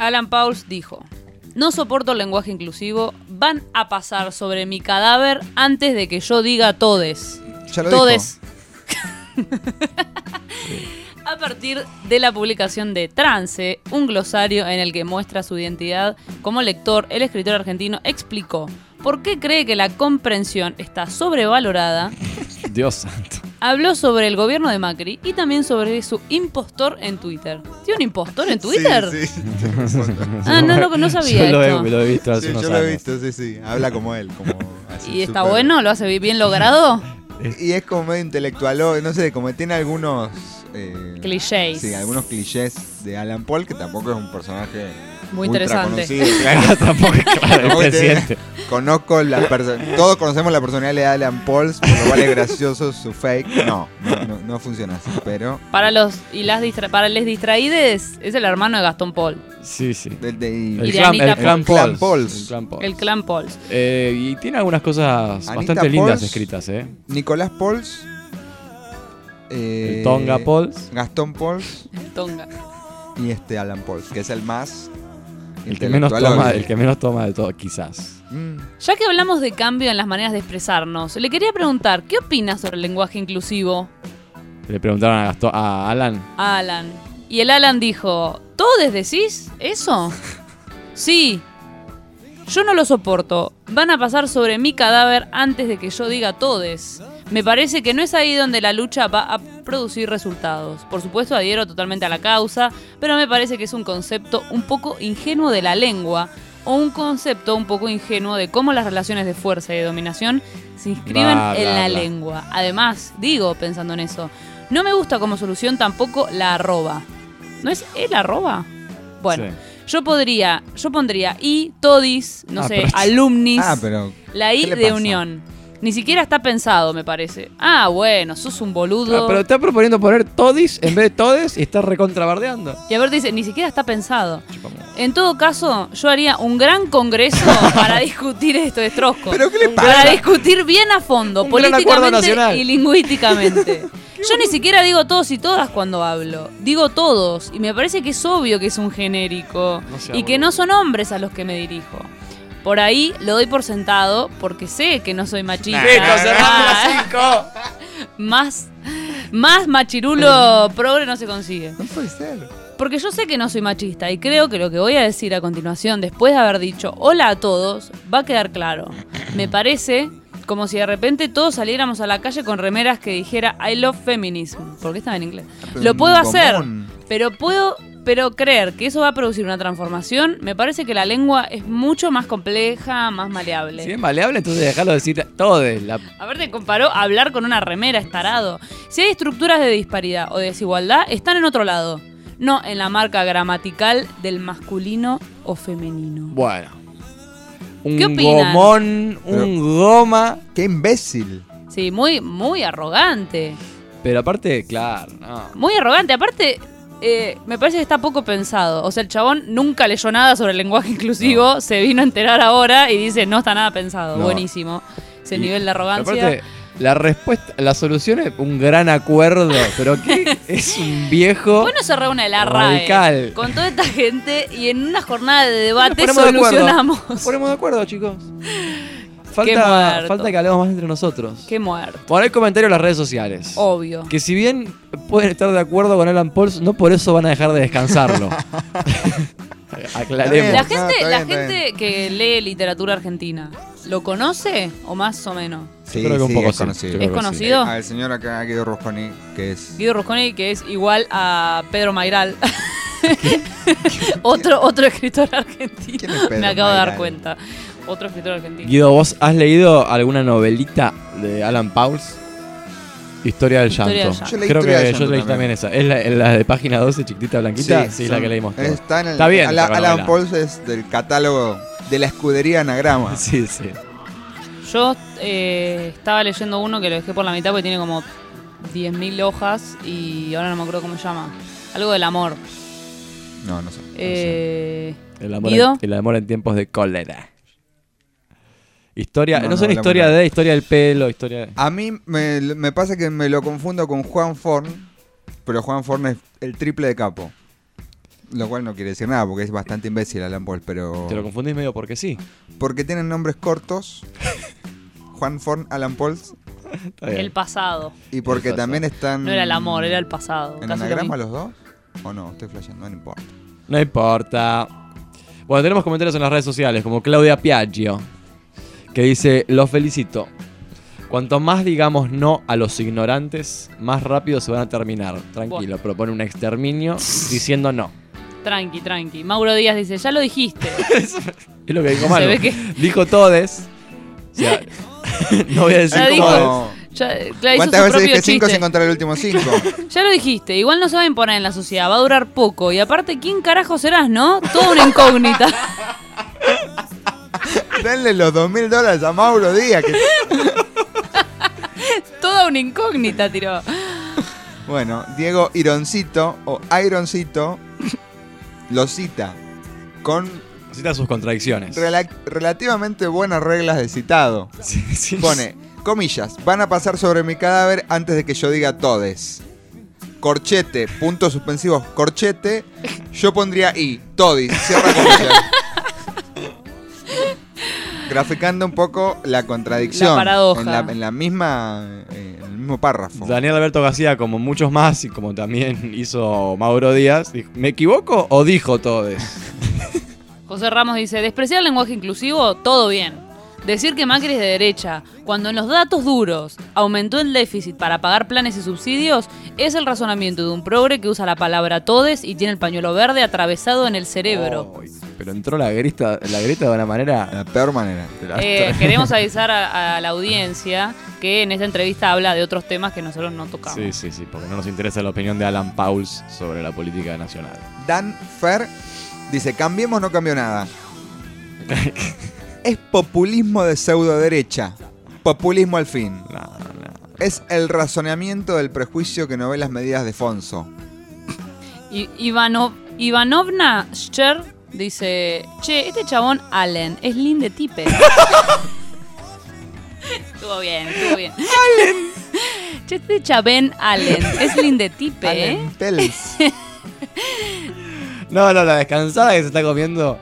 Alan Pauls dijo, no soporto el lenguaje inclusivo, van a pasar sobre mi cadáver antes de que yo diga todes. Ya lo todes. A partir de la publicación de Trance, un glosario en el que muestra su identidad como lector, el escritor argentino explicó por qué cree que la comprensión está sobrevalorada, Dios santo. Habló sobre el gobierno de Macri y también sobre su impostor en Twitter. ¿Tiene un impostor en Twitter? Sí, sí. Ah, no, no, no sabía Yo lo esto. he, lo he visto hace Sí, unos yo lo he visto, sí, sí. Habla como él. Como así, ¿Y está bueno? ¿Lo hace bien logrado? Y es como medio intelectual, no sé, como tiene algunos... eh, Clichés. Sí, algunos clichés de Alan Paul, que tampoco es un personaje Muy ultra interesante. conocido, claro. Tampoco es claro, el presidente. Conozco la Todos conocemos la personalidad de Alan Paul, por lo cual es gracioso su fake. No, no, no, no funciona así, pero... Para los y las distra- para les distraídes es el hermano de Gastón Paul, Sí, sí. de- de- Y El clan, el clan. Pauls. Pauls. El clan Pauls. el clan Pauls. Eh, y tiene algunas cosas Anita bastante lindas Pauls. escritas, ¿eh? Nicolás Pauls. eh, El Tonga Pauls. Gastón Pauls Tonga. y este Alan Pauls, que es el más... El que, menos toma, el que menos toma de todo, quizás. Mm. Ya que hablamos de cambio en las maneras de expresarnos, le quería preguntar, ¿qué opinas sobre el lenguaje inclusivo? Le preguntaron a, Gastón- a Alan. a Alan. Y el Alan dijo, ¿todes decís eso? Sí. Yo no lo soporto. Van a pasar sobre mi cadáver antes de que yo diga todes. Me parece que no es ahí donde la lucha va a producir resultados. Por supuesto, adhiero totalmente a la causa, pero me parece que es un concepto un poco ingenuo de la lengua o un concepto un poco ingenuo de cómo las relaciones de fuerza y de dominación se inscriben Bla, en bla, la bla. lengua. Además, digo, pensando en eso, no me gusta como solución tampoco la arroba. ¿No es el arroba? Bueno, Sí. yo podría, yo pondría i, todis, no Ah, sé, alumnis, Ah, pero... la i ¿qué le de pasa? unión. Ni siquiera está pensado, me parece. Ah, bueno, sos un boludo. Ah, pero está proponiendo poner todis en vez de todes y está recontrabardeando. Y a ver, dice, ni siquiera está pensado. En todo caso, yo haría un gran congreso para discutir esto de Trosco. ¿Pero qué le Para pasa? discutir bien a fondo, Un políticamente y lingüísticamente. Yo ni siquiera digo todos y todas cuando hablo. Digo todos. Y me parece que es obvio que es un genérico. No sea y que no son hombres a los que me dirijo. Por ahí lo doy por sentado porque sé que no soy machista. Listo, Ah, más, más machirulo progre no se consigue. No puede ser. Porque yo sé que no soy machista y creo que lo que voy a decir a continuación, después de haber dicho hola a todos, va a quedar claro. Me parece como si de repente todos saliéramos a la calle con remeras que dijera I love feminism. Porque estaba en inglés. pero Lo puedo hacer, pero puedo. Pero creer que eso va a producir una transformación, me parece que la lengua es mucho más compleja, más maleable. Si es maleable, entonces déjalo decir todes. La... A ver, te comparó hablar con una remera, estarado. Si hay estructuras de disparidad o de desigualdad, están en otro lado. No en la marca gramatical del masculino o femenino. Bueno. Un gomón, un goma. ¡Qué imbécil! Sí, muy, muy arrogante. Pero aparte, claro, no. Muy arrogante. Aparte, eh, me parece que está poco pensado. O sea, el chabón nunca leyó nada sobre el lenguaje inclusivo, se vino a enterar ahora y dice, no está nada pensado. No. Buenísimo. Ese Y- nivel de arrogancia. Aparte, la respuesta, la solución es un gran acuerdo, pero ¿qué? es un viejo Bueno, se reúne la RAE con toda esta gente y en una jornada de debate Nos ponemos de acuerdo. solucionamos. Nos ponemos de acuerdo, chicos. Qué Falta, falta que hablemos más entre nosotros. Qué muerto. Bueno, hay comentarios en las redes sociales. Obvio. Que si bien pueden estar de acuerdo con Alan Pauls, no por eso van a dejar de descansarlo. Aclaremos. La gente, la bien, gente que lee literatura argentina, ¿lo conoce o más o menos? Sí, creo que un sí, poco es conocido. ¿Es conocido? Al señor acá, Guido Rosconi, que es... Guido Rusconi, que es igual a Pedro Mairal. otro, otro escritor argentino. ¿Quién es Me acabo de dar cuenta. Otro escritor argentino. Guido, ¿vos has leído alguna novelita de Alan Pauls? Historia del Historia llanto. del llanto. Yo leí Creo Historia que del yo Llanto leí también. también esa. ¿Es la, la de página 12, chiquitita, blanquita? Sí, la son- que leímos todos. Está, en el, Está bien. Ala- esa Alan novela. Pauls es del catálogo de la escudería Anagrama. Sí, sí. Yo eh, estaba leyendo uno que lo dejé por la mitad porque tiene como 10.000 hojas y ahora no me acuerdo cómo se llama. Algo del amor. No, no sé. Eh, El amor, ¿Guido? en, el amor en tiempos de cólera. Historia, No, no, no son historia de, historia del pelo, historia de... A mí me, me pasa que me lo confundo con Juan Forn, pero Juan Forn es el triple de capo. Lo cual no quiere decir nada, porque es bastante imbécil Alan Paul, pero... Te lo confundís medio porque sí. Porque tienen nombres cortos. Juan Forn, Alan bien. el pasado. Y porque pasado. también están... No era el amor, era el pasado. ¿En Casi anagrama los dos? ¿O no? Estoy flasheando, no importa. No importa. Bueno, tenemos comentarios en las redes sociales, como Claudia Piaggio, que dice, los felicito. Cuanto más digamos no a los ignorantes, más rápido se van a terminar. Tranquilo, propone un exterminio diciendo no. Tranqui, tranqui. Mauro Díaz dice, ya lo dijiste. Es lo que dijo Manu. que- Dijo todes. O sea, no voy a decir Ya cómo dijo. es. Ya, ¿Cuántas veces dije 5 chiste. sin encontrar el último 5? Ya lo dijiste, igual no se va a imponer en la sociedad, va a durar poco. Y aparte, ¿quién carajo serás, no? Toda una incógnita. Denle los 2 mil dólares a Mauro Díaz. que- Toda una incógnita, tiró. Bueno, Diego Ironcito o Ironcito lo cita con Cita sus contradicciones. rela- relativamente buenas reglas de citado. Sí, sí. Pone, comillas, van a pasar sobre mi cadáver antes de que yo diga todes. Corchete, puntos suspensivos, corchete. Yo pondría I, todis, cierra comillas. Graficando un poco la contradicción. La paradoja. En la, en la misma, eh, en el mismo párrafo. Daniel Alberto García, como muchos más, y como también hizo Mauro Díaz, dijo, ¿me equivoco o dijo todes? José Ramos dice, despreciar el lenguaje inclusivo, todo bien. Decir que Macri es de derecha, cuando en los datos duros aumentó el déficit para pagar planes y subsidios, es el razonamiento de un progre que usa la palabra todes y tiene el pañuelo verde atravesado en el cerebro. Pero entró la grita, la grita de una De manera... la peor manera. de la- Eh, queremos avisar a, a la audiencia que en esta entrevista habla de otros temas que nosotros no tocamos. Sí, sí, sí, porque no nos interesa la opinión de Alan Pauls sobre la política nacional. Dan Fer dice, cambiemos, no cambió nada. es populismo de pseudo derecha. Populismo al fin. No, no. Es el razonamiento del prejuicio que no ve las medidas de Fonso. I- Ivano- Ivanovna Scher dice, che, este chabón Allen es linde tipe. estuvo bien, estuvo bien. Allen. Che, este chabén Allen es linde tipe, ¿eh? Allen Pels. No, no, la descansada que se está comiendo.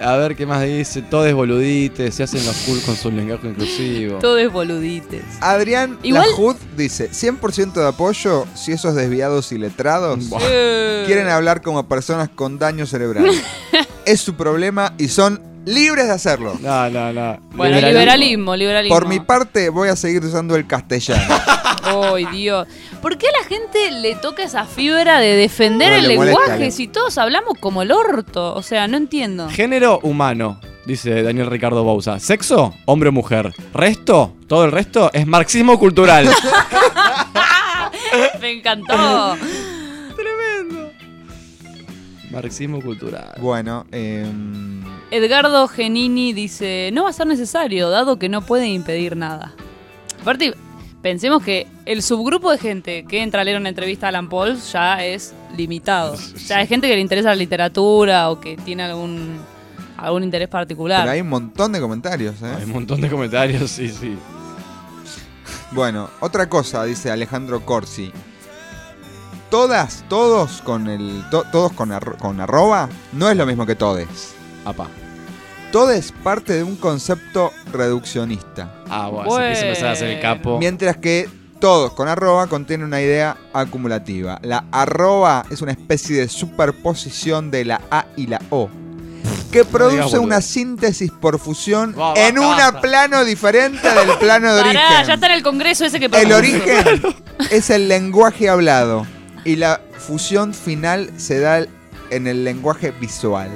A ver qué más dice. Todes boludites, se hacen los cool con su lenguaje inclusivo. Todo es boludites. Adrián Igual- Lajud dice, 100% de apoyo si esos desviados y letrados. Eh, quieren hablar como personas con daño cerebral. es su problema y son libres de hacerlo. No, no, no. Bueno, liberalismo, liberalismo. Por mi parte voy a seguir usando el castellano. Ay, Dios. ¿Por qué a la gente le toca esa fibra de defender No, el le molesta, lenguaje le- si todos hablamos como el orto? O sea, no entiendo. Género humano, dice Daniel Ricardo Bouza. Sexo, hombre o mujer. Resto, todo el resto es marxismo cultural. Me encantó. marxismo cultural. bueno, em, Edgardo Genini dice, no va a ser necesario, dado que no puede impedir nada. Aparte, pensemos que el subgrupo de gente que entra a leer una entrevista a Alan Pauls ya es limitado. O sea, hay gente que le interesa la literatura o que tiene algún, algún interés particular. pero hay un montón de comentarios. ¿eh? Hay un montón de comentarios, sí, sí. Bueno, otra cosa, dice Alejandro Corsi. Todas, todos con el. to- todos con, arro- con arroba no es lo mismo que todes. Apa. Todes parte de un concepto reduccionista. Ah, bueno, se quiso empezar a hacer el capo. Mientras que todos con arroba contienen una idea acumulativa. La arroba es una especie de superposición de la A y la O. Que produce una síntesis por fusión Va, en un plano diferente del plano de origen. Pará, ya está en el congreso ese que El origen es el lenguaje hablado y la fusión final se da en el lenguaje visual.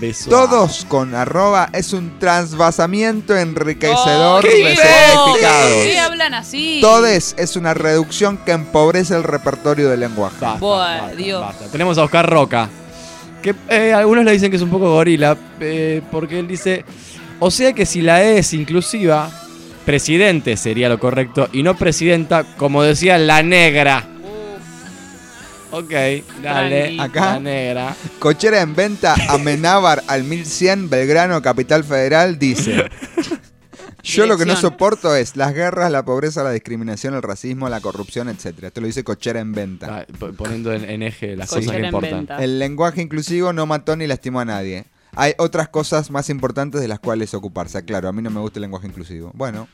Beso. Todos con arroba es un transvasamiento enriquecedor ¿Qué de digo? significados. ¿Qué hablan así? Todes es una reducción que empobrece el repertorio del lenguaje. Basta, Buah, basta, Dios. basta. Tenemos a Oscar Roca. Que eh, algunos le dicen que es un poco gorila. eh, porque él dice. O sea que si la E es inclusiva, presidente sería lo correcto. Y no presidenta, como decía la negra. Ok, dale. Acá. La negra. Cochera en venta Amenábar al 1100 Belgrano Capital Federal dice Yo lo que no soporto es las guerras, la pobreza, la discriminación, el racismo, la corrupción, etcétera. Esto lo dice Cochera en venta. Ah, po- poniendo en, en eje las Cochera cosas que importan. venta. El lenguaje inclusivo no mató ni lastimó a nadie. Hay otras cosas más importantes de las cuales ocuparse. Claro, a mí no me gusta el lenguaje inclusivo. Bueno,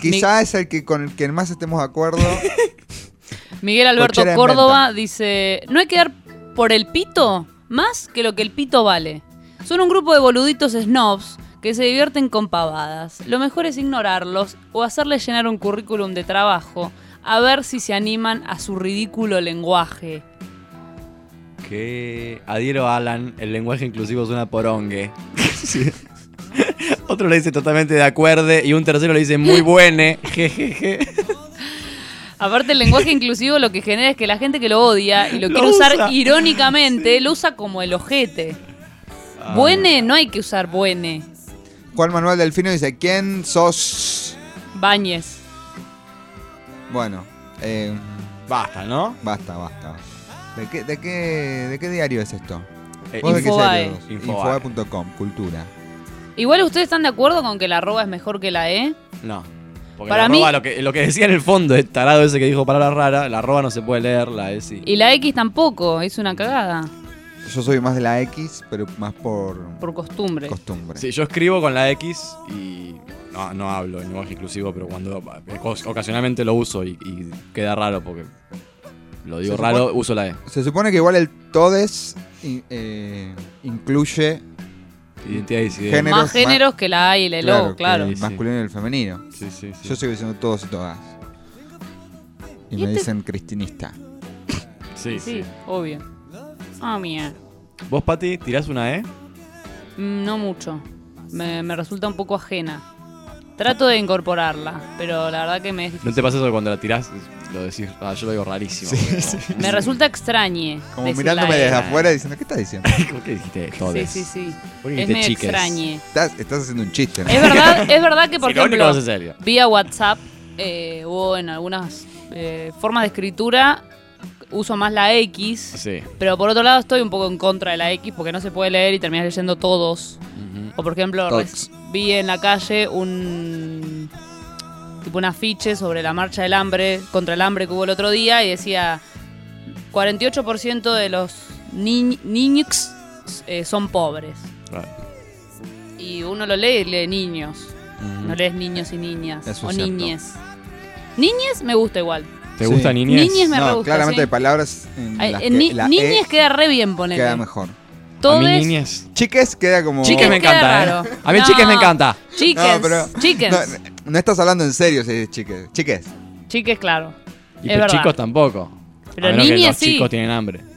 quizá es el que con el que más estemos de acuerdo. Miguel Alberto Cochera Córdoba dice, no hay que dar por el pito más que lo que el pito vale. Son un grupo de boluditos snobs que se divierten con pavadas. Lo mejor es ignorarlos o hacerles llenar un currículum de trabajo a ver si se animan a su ridículo lenguaje. Que adhiero a Alan, el lenguaje inclusivo es una porongue. Sí. Otro le dice totalmente de acuerdo y un tercero le dice muy buene. Jejeje. Aparte el lenguaje inclusivo lo que genera es que la gente que lo odia y lo, Lo quiere usar usa. irónicamente lo usa como el ojete. Ah. Buene no hay que usar buene. Juan Manuel Delfino dice, ¿quién sos? Bañes. Bueno, eh, Basta, ¿no? basta, basta. ¿De qué, de qué, de qué diario es esto? Eh. Infobae. Infobae.com, cultura. Igual ustedes están de acuerdo con que la arroba es mejor que la E. No. Porque Para la mí- arroba, lo que, lo que decía en el fondo, el tarado ese que dijo palabra rara, la arroba no se puede leer, la E sí. Y la X tampoco, es una cagada. Yo soy más de la X, pero más por Por costumbre. costumbre. Sí, yo escribo con la X y no, no hablo en lenguaje inclusivo, pero cuando eh, ocas- ocasionalmente lo uso y, y queda raro porque lo digo Se raro, supone- uso la E. Se supone que igual el todes in- eh, incluye Identidad y disidencia. Género. Más géneros que la A y la L, claro, claro. que el masculino y el femenino. Sí, sí, sí. Yo sigo diciendo todos y todas. Y, ¿Y me este- dicen cristinista. Sí, Sí, obvio. Ah, mía. ¿Vos, Pati, tirás una E? Mm, No mucho. Me, me resulta un poco ajena. Trato de incorporarla, pero la verdad que me es ¿No te pasa eso cuando la tirás lo decís? Ah, yo lo digo rarísimo. Me resulta extrañe. Como mirándome desde afuera diciendo, ¿qué estás diciendo? ¿Por qué dijiste Sí, todes? sí, sí. ¿Por qué Es dijiste medio chiques? extrañe. Estás, estás haciendo un chiste, ¿no? Es verdad, es verdad que, por ejemplo, no es serio. vía WhatsApp eh, o en algunas eh, formas de escritura uso más la X, Sí. pero por otro lado estoy un poco en contra de la X porque no se puede leer y terminas leyendo todos. O por ejemplo, vi en la calle un tipo un afiche sobre la marcha del hambre, contra el hambre que hubo el otro día y decía 48% de los ni- niños eh, son pobres. Claro. Y uno lo lee y lee niños. No lees niños y niñas. Eso o niñes. Niñes me gusta igual. ¿Te Sí. gusta niñez? Niñez me re No, gusta, claramente sí. hay palabras en Ay, las en que ni- la niñes E queda re bien poner. queda mejor. A Todo mí niñez. Chiques queda como... Chiques me encanta, raro. ¿eh? A mí No. chiques me encanta. No, pero- chickens. No, estás hablando en serio si dices chiques. Chiques. Chiques, claro. Y es pero verdad. chicos tampoco. Pero a menos que los sí. chicos tienen hambre.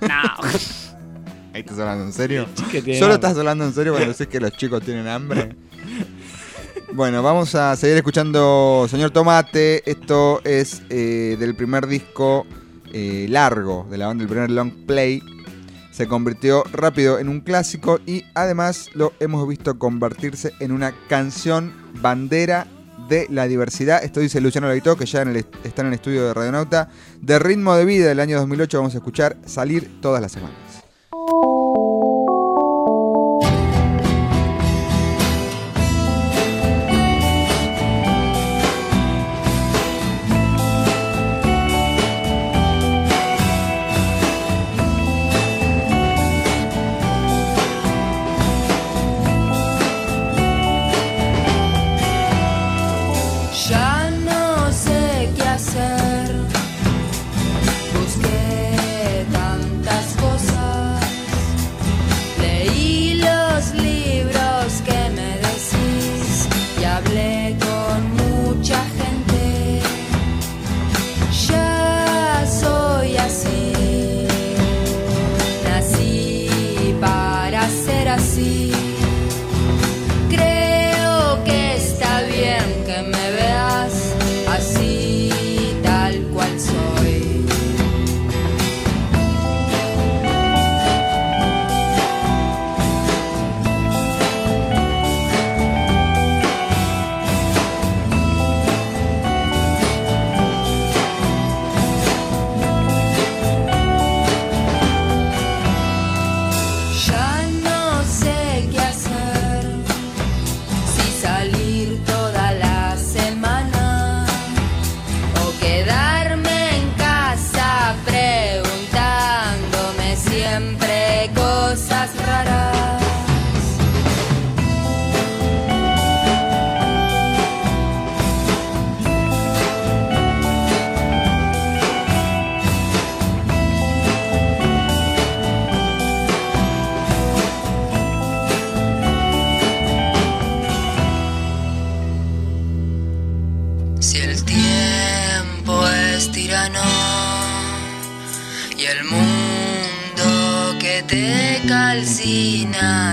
No. Ahí estás hablando en serio. Chiques tienen ¿Solo hambre. estás hablando en serio cuando decís que los chicos tienen hambre? Bueno, vamos a seguir escuchando Señor Tomate. Esto es eh, del primer disco eh, largo de la banda, el primer long play. Se convirtió rápido en un clásico y además lo hemos visto convertirse en una canción bandera de la diversidad. Esto dice Luciano Leito, que ya está en el estudio de Radionauta. De Ritmo de Vida del año 2008 vamos a escuchar Salir todas las semanas.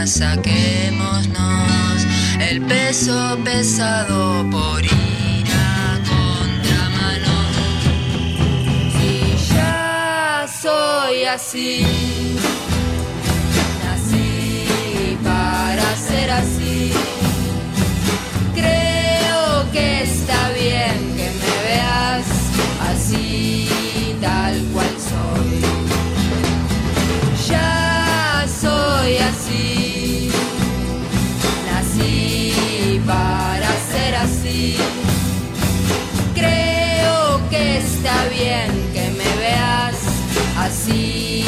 Saquémonos el peso pesado por ir a contramano. Si ya soy así, que me veas así,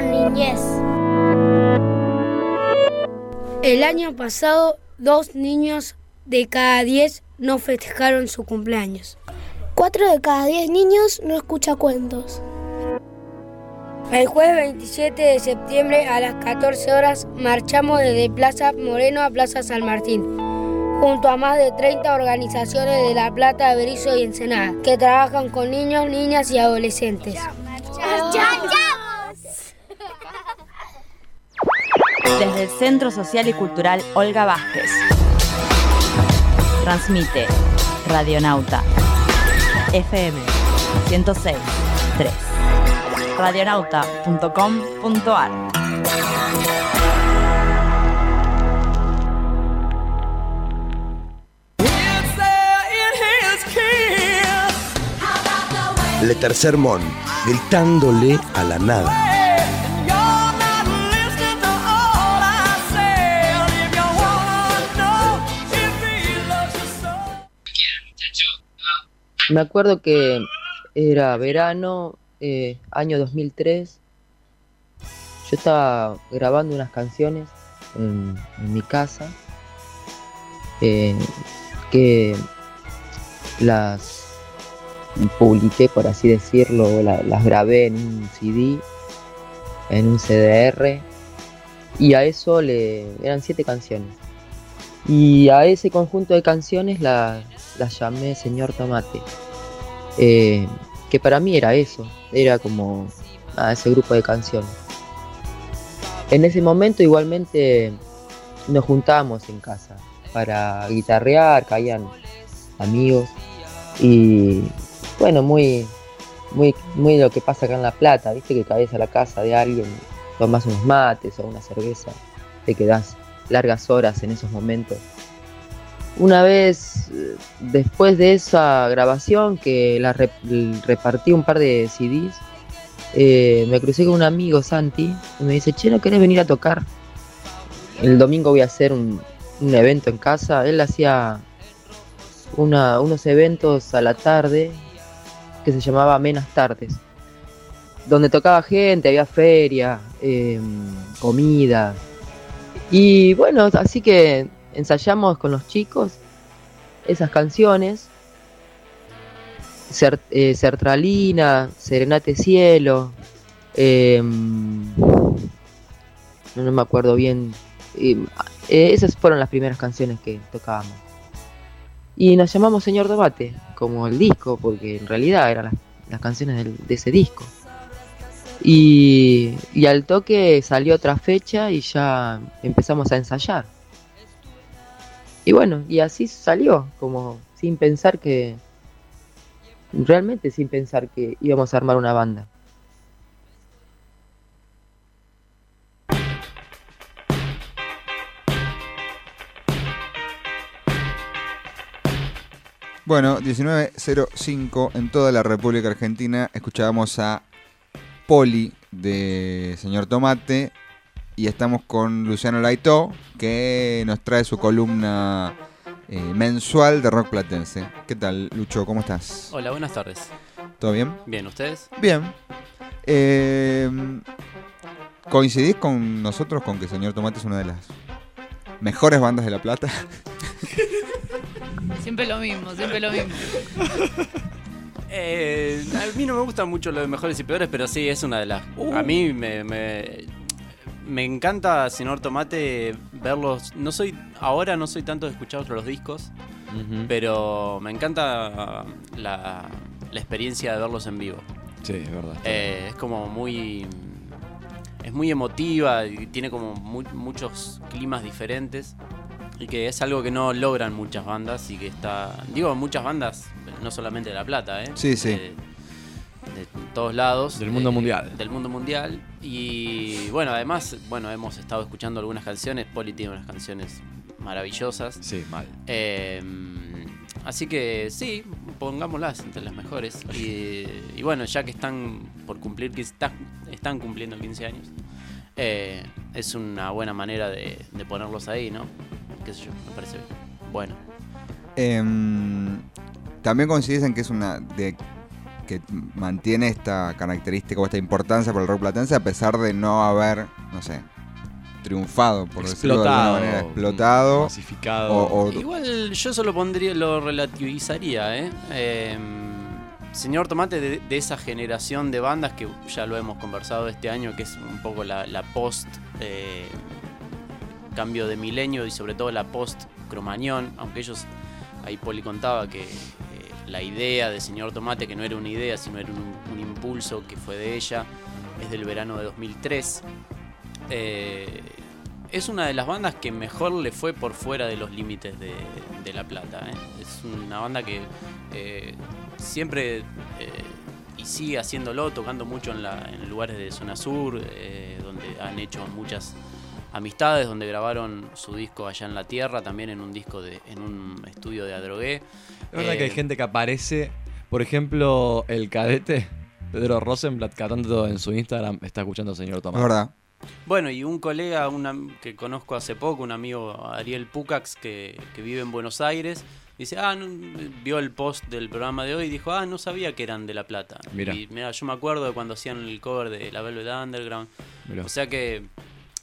con niñez. El año pasado, dos niños de cada diez no festejaron su cumpleaños. Cuatro de cada diez niños no escucha cuentos. El jueves 27 de septiembre a las 14 horas marchamos desde Plaza Moreno a Plaza San Martín, junto a más de 30 organizaciones de La Plata, Berizo y Ensenada, que trabajan con niños, niñas y adolescentes. Desde el Centro Social y Cultural Olga Vázquez. Transmite Radionauta FM 106 3 radionauta.com.ar Le Tercer Mon, gritándole a la nada. Me acuerdo que era verano, eh, año 2003. Yo estaba grabando unas canciones en, mi casa eh, que las publiqué, por así decirlo, la- las grabé en un CD, en un CDR, y a eso le eran siete canciones. Y a ese conjunto de canciones la- llamé Señor Tomate, eh, que para mí era eso, era como a ese grupo de canciones. En ese momento igualmente nos juntábamos en casa para guitarrear, caían amigos y bueno, muy, muy, muy lo que pasa acá en La Plata, viste que caes a la casa de alguien, tomas unos mates o una cerveza, te quedas largas horas en esos momentos. Una vez eh, después de esa grabación que la repartí un par de CDs, eh, me crucé con un amigo Santi y me dice, che, ¿no querés venir a tocar? El domingo voy a hacer un, evento en casa. Él hacía una- unos eventos a la tarde que se llamaba Menas Tardes, donde tocaba gente, había feria, em, comida. Y bueno, así que ensayamos con los chicos esas canciones. Cer- eh, Sertralina, Serenate Cielo, em, no, me acuerdo bien. eh, esas fueron las primeras canciones que tocábamos. Y nos llamamos Señor Debate, como el disco, porque en realidad eran las, las canciones del- de ese disco. Y, y al toque salió otra fecha y ya empezamos a ensayar. Y bueno, y así salió, como sin pensar que, realmente sin pensar que íbamos a armar una banda. Bueno, 19.05 en toda la República Argentina escuchábamos a Poli de Señor Tomate y estamos con Luciano Laito que nos trae su columna eh, mensual de rock platense. ¿Qué tal, Lucho? ¿Cómo estás? Hola, buenas tardes. ¿Todo bien? Bien, ¿ustedes? Bien. Eh, ¿Coincidís con nosotros con que Señor Tomate es una de las mejores bandas de La Plata? Siempre lo mismo, siempre lo mismo. Eh, a mí no me gusta mucho lo de mejores y peores, pero sí, es una de las... A mí me, me, me encanta, señor Tomate, verlos... No soy... Ahora no soy tanto de escuchar los discos, pero me encanta la, la experiencia de verlos en vivo. Sí, es verdad. Eh, es como muy. Es muy emotiva y tiene como mu- muchos climas diferentes. Y que es algo que no logran muchas bandas y que está. Digo, muchas bandas, no solamente de La Plata, ¿eh? Sí, sí. De, de todos lados. Del mundo mundial. Del mundo mundial. Y bueno, además, bueno, hemos estado escuchando algunas canciones. Poli tiene unas canciones maravillosas. Sí, mal. Eh, así que sí, pongámoslas entre las mejores. Y, y bueno, ya que están por cumplir, que está- están cumpliendo 15 años, eh, es una buena manera de, de ponerlos ahí, ¿no? Qué sé yo, me parece bien. Bueno. Em, También coincidís en que es una de que mantiene esta característica o esta importancia por el rock platense a pesar de no haber, no sé, triunfado, por decirlo de alguna Explotado, manera, explotado, masificado. o- o- Igual yo solo pondría, lo relativizaría, ¿eh? Eh, Señor Tomate de, de esa generación de bandas que ya lo hemos conversado este año, que es un poco la, la post eh, cambio de milenio y sobre todo la post cromañón, aunque ellos, ahí Poli contaba que eh, la idea de Señor Tomate, que no era una idea, sino era un, impulso que fue de ella, es del verano de 2003. Eh, es una de las bandas que mejor le fue por fuera de los límites de, La Plata. ¿eh? Es una banda que siempre y sigue haciéndolo, tocando mucho en, la- en lugares de zona sur, donde han hecho muchas amistades, donde grabaron su disco allá en la tierra, también en un disco de, en un estudio de Adrogué. Es verdad que hay Eh, gente que aparece, por ejemplo, el cadete Pedro Rosenblatt cantando en su Instagram, está escuchando al señor Tomás. Es verdad. Bueno, y un colega un am- que conozco hace poco, un amigo Ariel Pucax, que, que vive en Buenos Aires, dice, ah, no- vio el post del programa de hoy y dijo, ah, no sabía que eran de La Plata. Mira. Y mira, yo me acuerdo de cuando hacían el cover de La Velvet Underground. Mirá. O sea que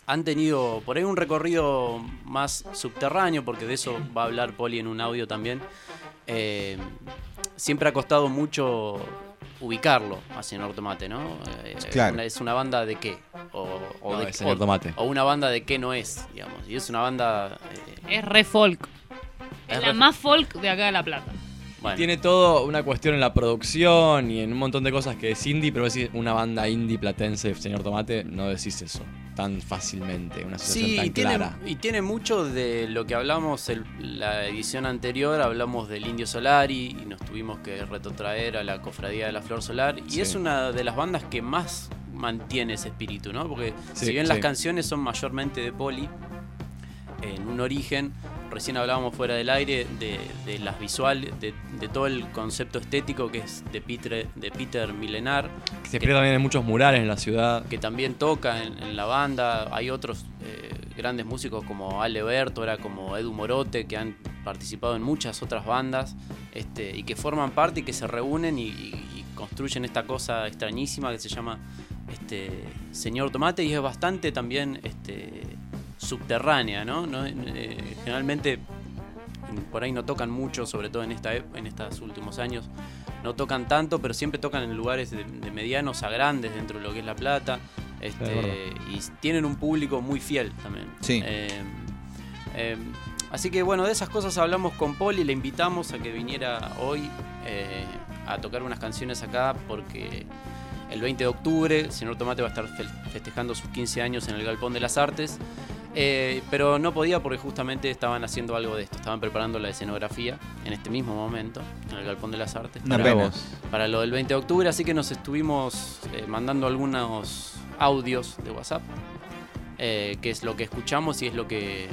han tenido por ahí un recorrido más subterráneo, porque de eso va a hablar Poli en un audio también. Eh, siempre ha costado mucho ubicarlo a Señor Tomate, ¿no? Eh, Claro. una- es una banda de qué? O, o No, de, es Señor o- Tomate. o una banda de qué no es, digamos. Y es una banda... eh, Es re folk. Es Es la re- más folk de acá de La Plata. bueno, Tiene todo una cuestión en la producción y en un montón de cosas que es indie, pero decís una banda indie platense, señor Tomate, no decís eso tan fácilmente, una sensación Sí, tan y tiene, clara. y tiene mucho de lo que hablamos en la edición anterior, hablamos del Indio Solari y nos tuvimos que retrotraer a la Cofradía de la Flor Solar. Y Sí. es una de las bandas que más mantiene ese espíritu, ¿no? Porque Sí, si bien las canciones son mayormente de Poli, en un origen, recién hablábamos fuera del aire de, de las visuales, de, de todo el concepto estético que es de Peter, de Peter Milenar. Que se pierde también en muchos murales en la ciudad. que también toca en, en la banda. Hay otros eh, grandes músicos como Ale Bertora, como Edu Morote, que han participado en muchas otras bandas este, y que forman parte y que se reúnen y construyen esta cosa extrañísima que se llama este, Señor Tomate y es bastante también este, subterránea, ¿no? No, eh, generalmente por ahí no tocan mucho, sobre todo en esta ep- en estos últimos años. No tocan tanto, pero siempre tocan en lugares de, de medianos a grandes dentro de lo que es La Plata. Es Este, y tienen un público muy fiel también. Sí. Eh, eh, así que bueno, de esas cosas hablamos con Poli, le invitamos a que viniera hoy eh, a tocar unas canciones acá porque el 20 de octubre el señor Tomate va a estar fe- festejando sus 15 años en el Galpón de las Artes. Eh, pero no podía porque justamente estaban haciendo algo de esto, estaban preparando la escenografía en este mismo momento, en el Galpón de las Artes, Una para, pena. para lo del 20 de octubre, así que nos estuvimos eh, mandando algunos audios de WhatsApp, eh, que es lo que escuchamos y es lo que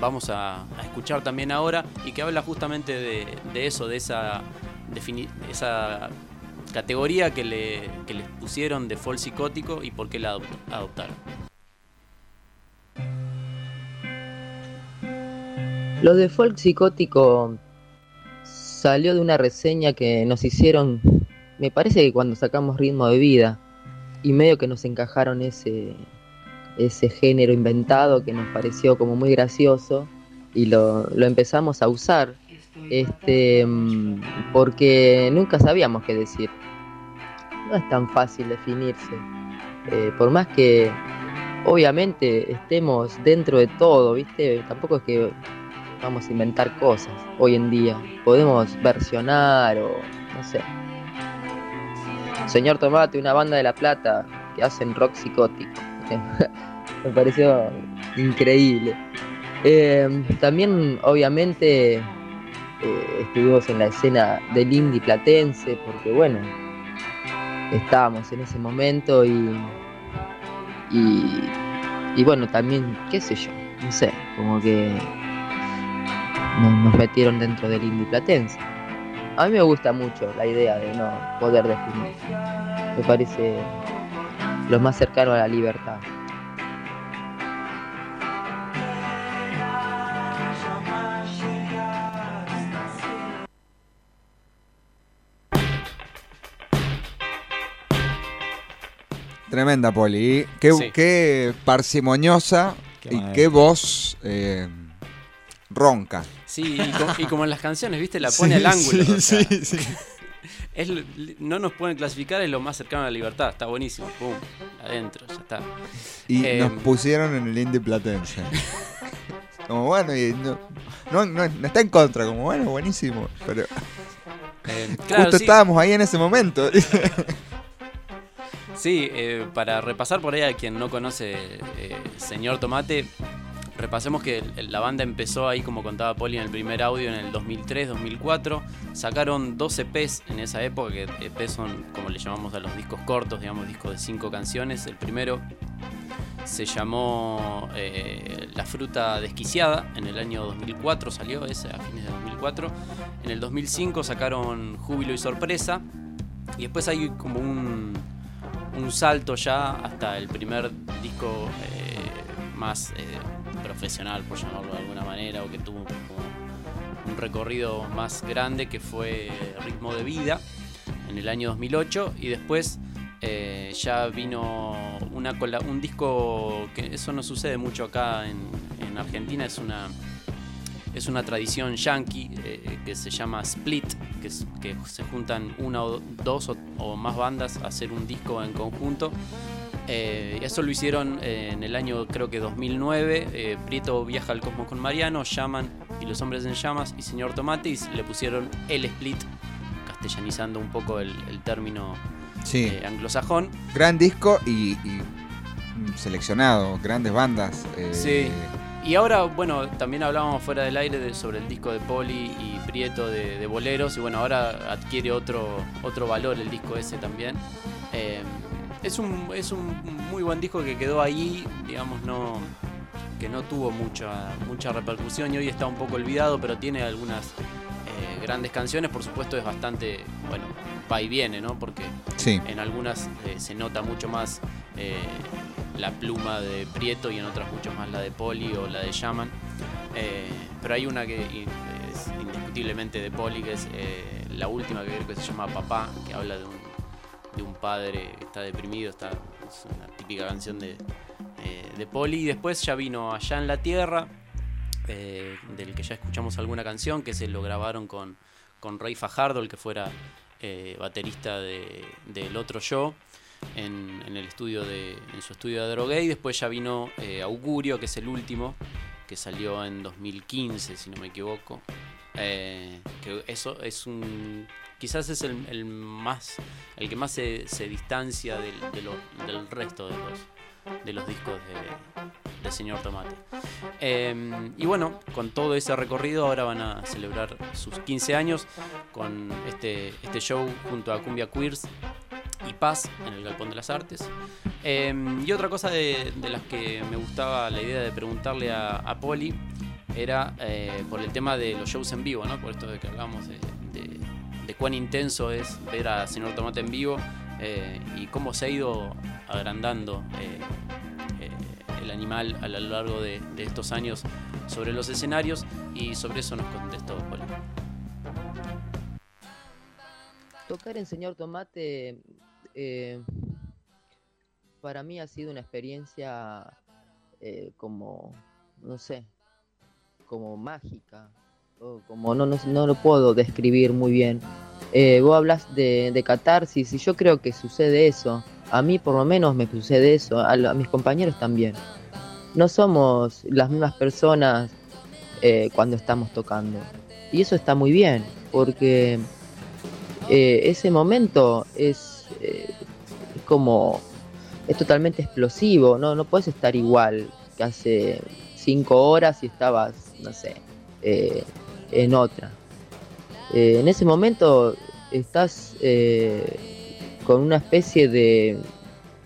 vamos a, a escuchar también ahora y que habla justamente de, de eso, de esa, esa categoría que le, que les pusieron de folk psicótico y por qué la adop- adoptaron. Lo de folk psicótico salió de una reseña que nos hicieron, me parece que cuando sacamos ritmo de vida, y medio que nos encajaron ese, ese género inventado que nos pareció como muy gracioso y lo, lo empezamos a usar este mm, porque nunca sabíamos qué decir. No es tan fácil definirse. Eh, por más que obviamente estemos dentro de todo, ¿viste? Tampoco es que vamos a inventar cosas hoy en día. Podemos versionar o no sé. Señor Tomate, una banda de La Plata que hacen rock psicótico. Me pareció increíble. Eh, también, obviamente, eh, estuvimos en la escena del indie platense, porque bueno, estábamos en ese momento y, y, y bueno, también, qué sé yo, no sé, como que nos, nos metieron dentro del indie platense. A mí me gusta mucho la idea de no poder definir. Me parece lo más cercano a la libertad. Tremenda, Poli. Qué, Sí. qué parsimoniosa Qué y qué voz eh, ronca. Sí, y, co- y como en las canciones, ¿viste? La Sí, pone al ángulo. sí, o sea, sí, sí. es lo- no nos pueden clasificar, es lo más cercano a la libertad. Está buenísimo. Pum, adentro, ya está. Y Eh, nos pusieron en el indie platense. como bueno, y no, no, no- no está en contra, como bueno, buenísimo. Pero eh, claro, justo estábamos ahí en ese momento. Sí, eh, para repasar por ahí a quien no conoce eh, Señor Tomate, repasemos que la banda empezó ahí, como contaba Poli en el primer audio, en el 2003-2004. Sacaron dos EPs en esa época, que EPs son como le llamamos a los discos cortos, digamos, discos de cinco canciones. El primero se llamó eh, La fruta desquiciada, en el año 2004 salió ese, a fines de 2004. En el 2005 sacaron Júbilo y Sorpresa. Y después hay como un, un salto ya hasta el primer disco eh, más eh, profesional, por llamarlo de alguna manera, o que tuvo un recorrido más grande que fue Ritmo de Vida en el año 2008 y después eh, ya vino una un disco que eso no sucede mucho acá en Argentina, es una es una tradición yankee eh, que se llama split, que, es- que se juntan una o dos o, o más bandas a hacer un disco en conjunto. Eh, eso lo hicieron eh, en el año creo que 2009. eh, Prieto viaja al cosmos con Mariano, llaman y los hombres en llamas y Señor Tomate y le pusieron el split, castellanizando un poco el, el término Sí. eh, anglosajón. Gran disco y, y, seleccionado, grandes bandas. eh, Sí. Y ahora, bueno, también hablábamos fuera del aire de- sobre el disco de Poli y Prieto de, de Boleros. Y bueno, ahora adquiere otro, otro valor el disco ese también. Eh, es, un, es un muy buen disco que quedó ahí, digamos, no que no tuvo mucha, mucha repercusión y hoy está un poco olvidado, pero tiene algunas eh, grandes canciones. Por supuesto, es bastante, bueno, va y viene, ¿no? Porque Sí. en algunas eh, se nota mucho más la pluma de Prieto y en otras mucho más la de Poli o la de Shaman. Eh, pero hay una que es indiscutiblemente de Poli, que es eh, la última que creo que se llama Papá, que habla de un, de un padre que está deprimido, está, es una típica canción de, eh, de Poli. Y después ya vino Allá en la Tierra, del que ya escuchamos alguna canción, que se lo grabaron con, con Rey Fajardo, el que fuera baterista de- del otro yo, en, en el estudio de, en su estudio de Drogué. Y después ya vino eh, Augurio, que es el último, que salió en 2015, si no me equivoco. Eh, que eso es un. Quizás es el, el más. el que más se, se distancia del, de lo- del resto de los, de los discos de, de Señor Tomate. Eh, y bueno, con todo ese recorrido ahora van a celebrar sus 15 años con este, este show junto a Cumbia Queers y Paz en el Galpón de las Artes. Eh, y otra cosa de, las que me gustaba la idea de preguntarle a, Poli era eh, por el tema de los shows en vivo, ¿no? Por esto de que hablamos de, de- cuán intenso es ver a Señor Tomate en vivo eh, y cómo se ha ido agrandando eh, el animal a lo largo de, de estos años sobre los escenarios y sobre eso nos contestó Poli. Tocar en Señor Tomate eh, para mí ha sido una experiencia eh, como, no sé, como mágica, o como no, no, no lo puedo describir muy bien. Eh, vos hablas de, catarsis y yo creo que sucede eso. A mí por lo menos me sucede eso, a, mis compañeros también. No somos las mismas personas eh, cuando estamos tocando. Y eso está muy bien, porque ese momento es, eh, es como es totalmente explosivo, no, no puedes estar igual que hace cinco horas y estabas, no sé, eh, en otra. Eh, en ese momento estás eh, con una especie de,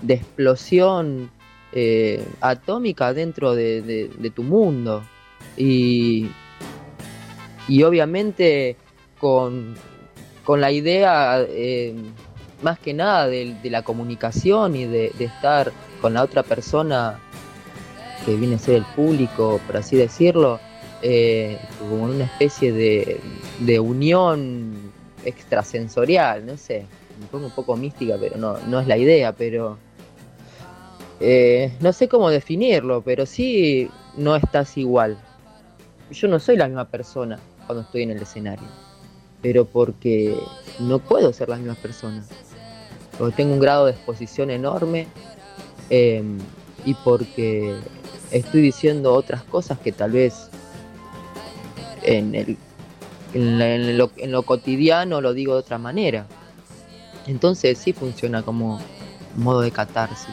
de explosión eh, atómica dentro de, tu mundo y, y obviamente con, con la idea eh, más que nada de, de la comunicación y de, estar con la otra persona que viene a ser el público, por así decirlo, eh, como una especie de, de unión extrasensorial, no sé, me pongo un poco mística, pero no, no es la idea, pero eh, no sé cómo definirlo, pero sí no estás igual. Yo no soy la misma persona cuando estoy en el escenario, pero porque no puedo ser la misma persona, porque tengo un grado de exposición enorme eh, y porque estoy diciendo otras cosas que tal vez en, el, en, la- en lo, en lo cotidiano lo digo de otra manera. Entonces sí funciona como modo de catarsis.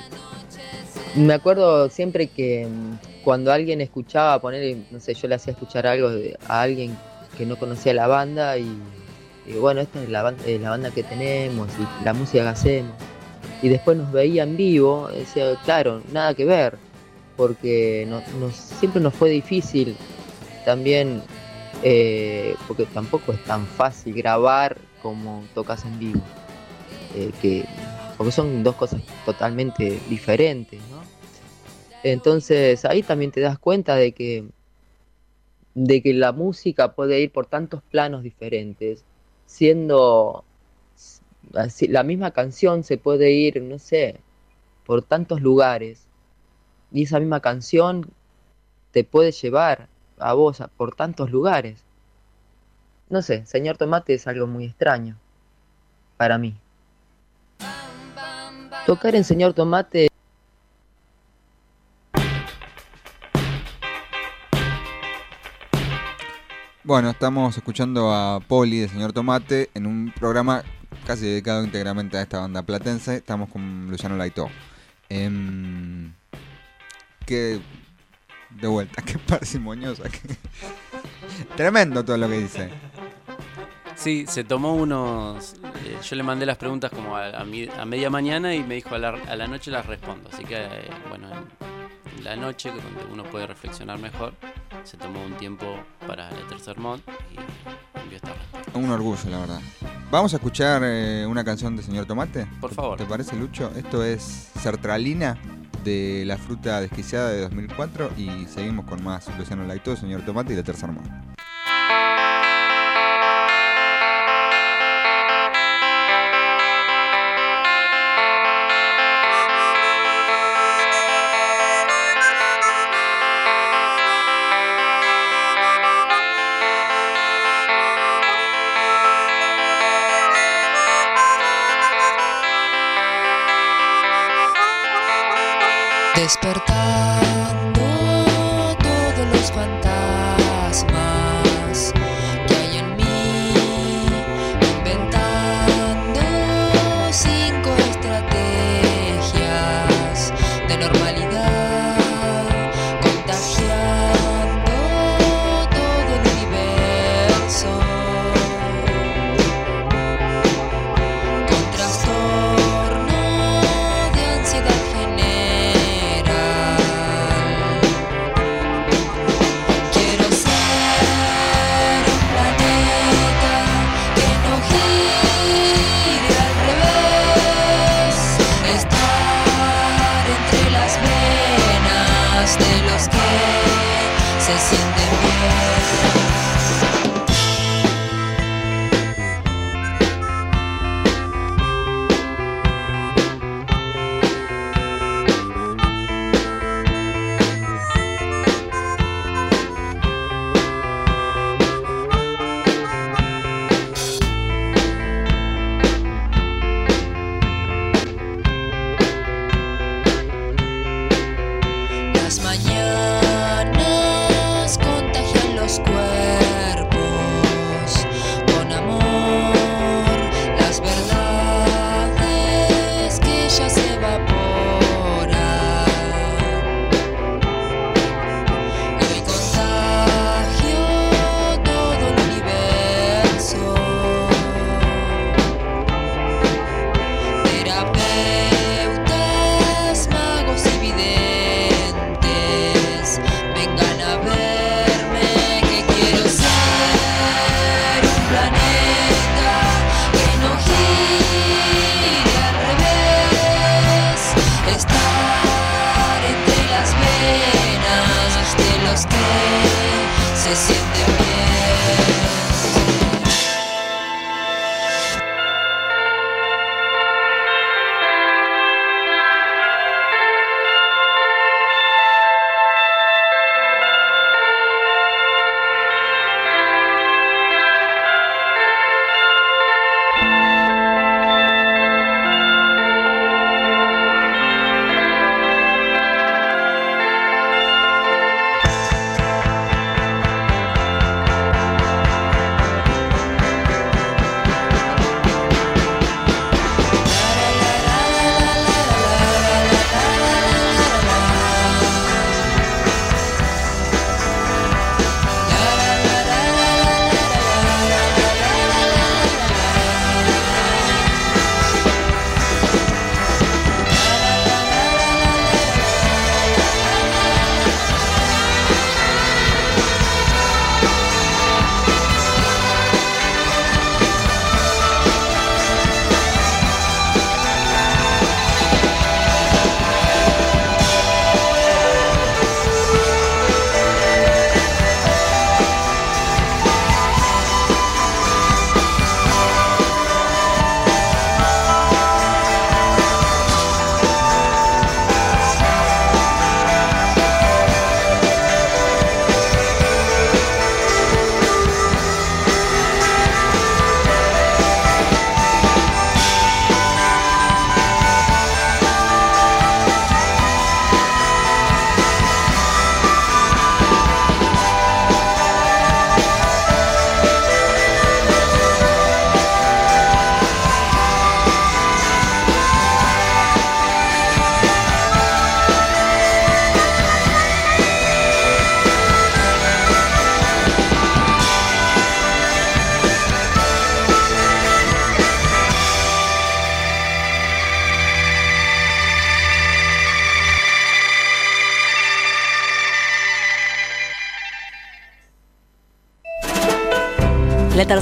Me acuerdo siempre que mm, cuando alguien escuchaba, poner, no sé, yo le hacía escuchar algo a alguien que no conocía la banda y, y bueno, esta es la, eh, la banda que tenemos y la música que hacemos. Y después nos veía en vivo, decía, claro, nada que ver, porque no- nos, siempre nos fue difícil también, eh, porque tampoco es tan fácil grabar como tocas en vivo, eh, que, porque son dos cosas totalmente diferentes, ¿no? Entonces ahí también te das cuenta de que, de que la música puede ir por tantos planos diferentes, siendo así, la misma canción se puede ir, no sé, por tantos lugares, y esa misma canción te puede llevar a vos a- por tantos lugares. No sé, señor Tomate es algo muy extraño para mí. Tocar en señor Tomate Bueno, estamos escuchando a Poli de Señor Tomate en un programa casi dedicado íntegramente a esta banda platense. Estamos con Luciano Laito. Em, qué de vuelta, qué parsimoniosa. Tremendo todo lo que dice. Sí, se tomó unos. eh, yo le mandé las preguntas como a media mañana y me dijo a la, a la noche las respondo. Así que, eh, bueno, en la noche, donde uno puede reflexionar mejor, se tomó un tiempo para el tercer mod y envió esta respuesta. Un orgullo, la verdad. Vamos a escuchar eh, una canción de Señor Tomate. Por favor. ¿Te parece, Lucho? Esto es Sertralina de La Fruta Desquiciada de 2004 y seguimos con más Luciano Laito, Señor Tomate y la Tercer Mod. Despertando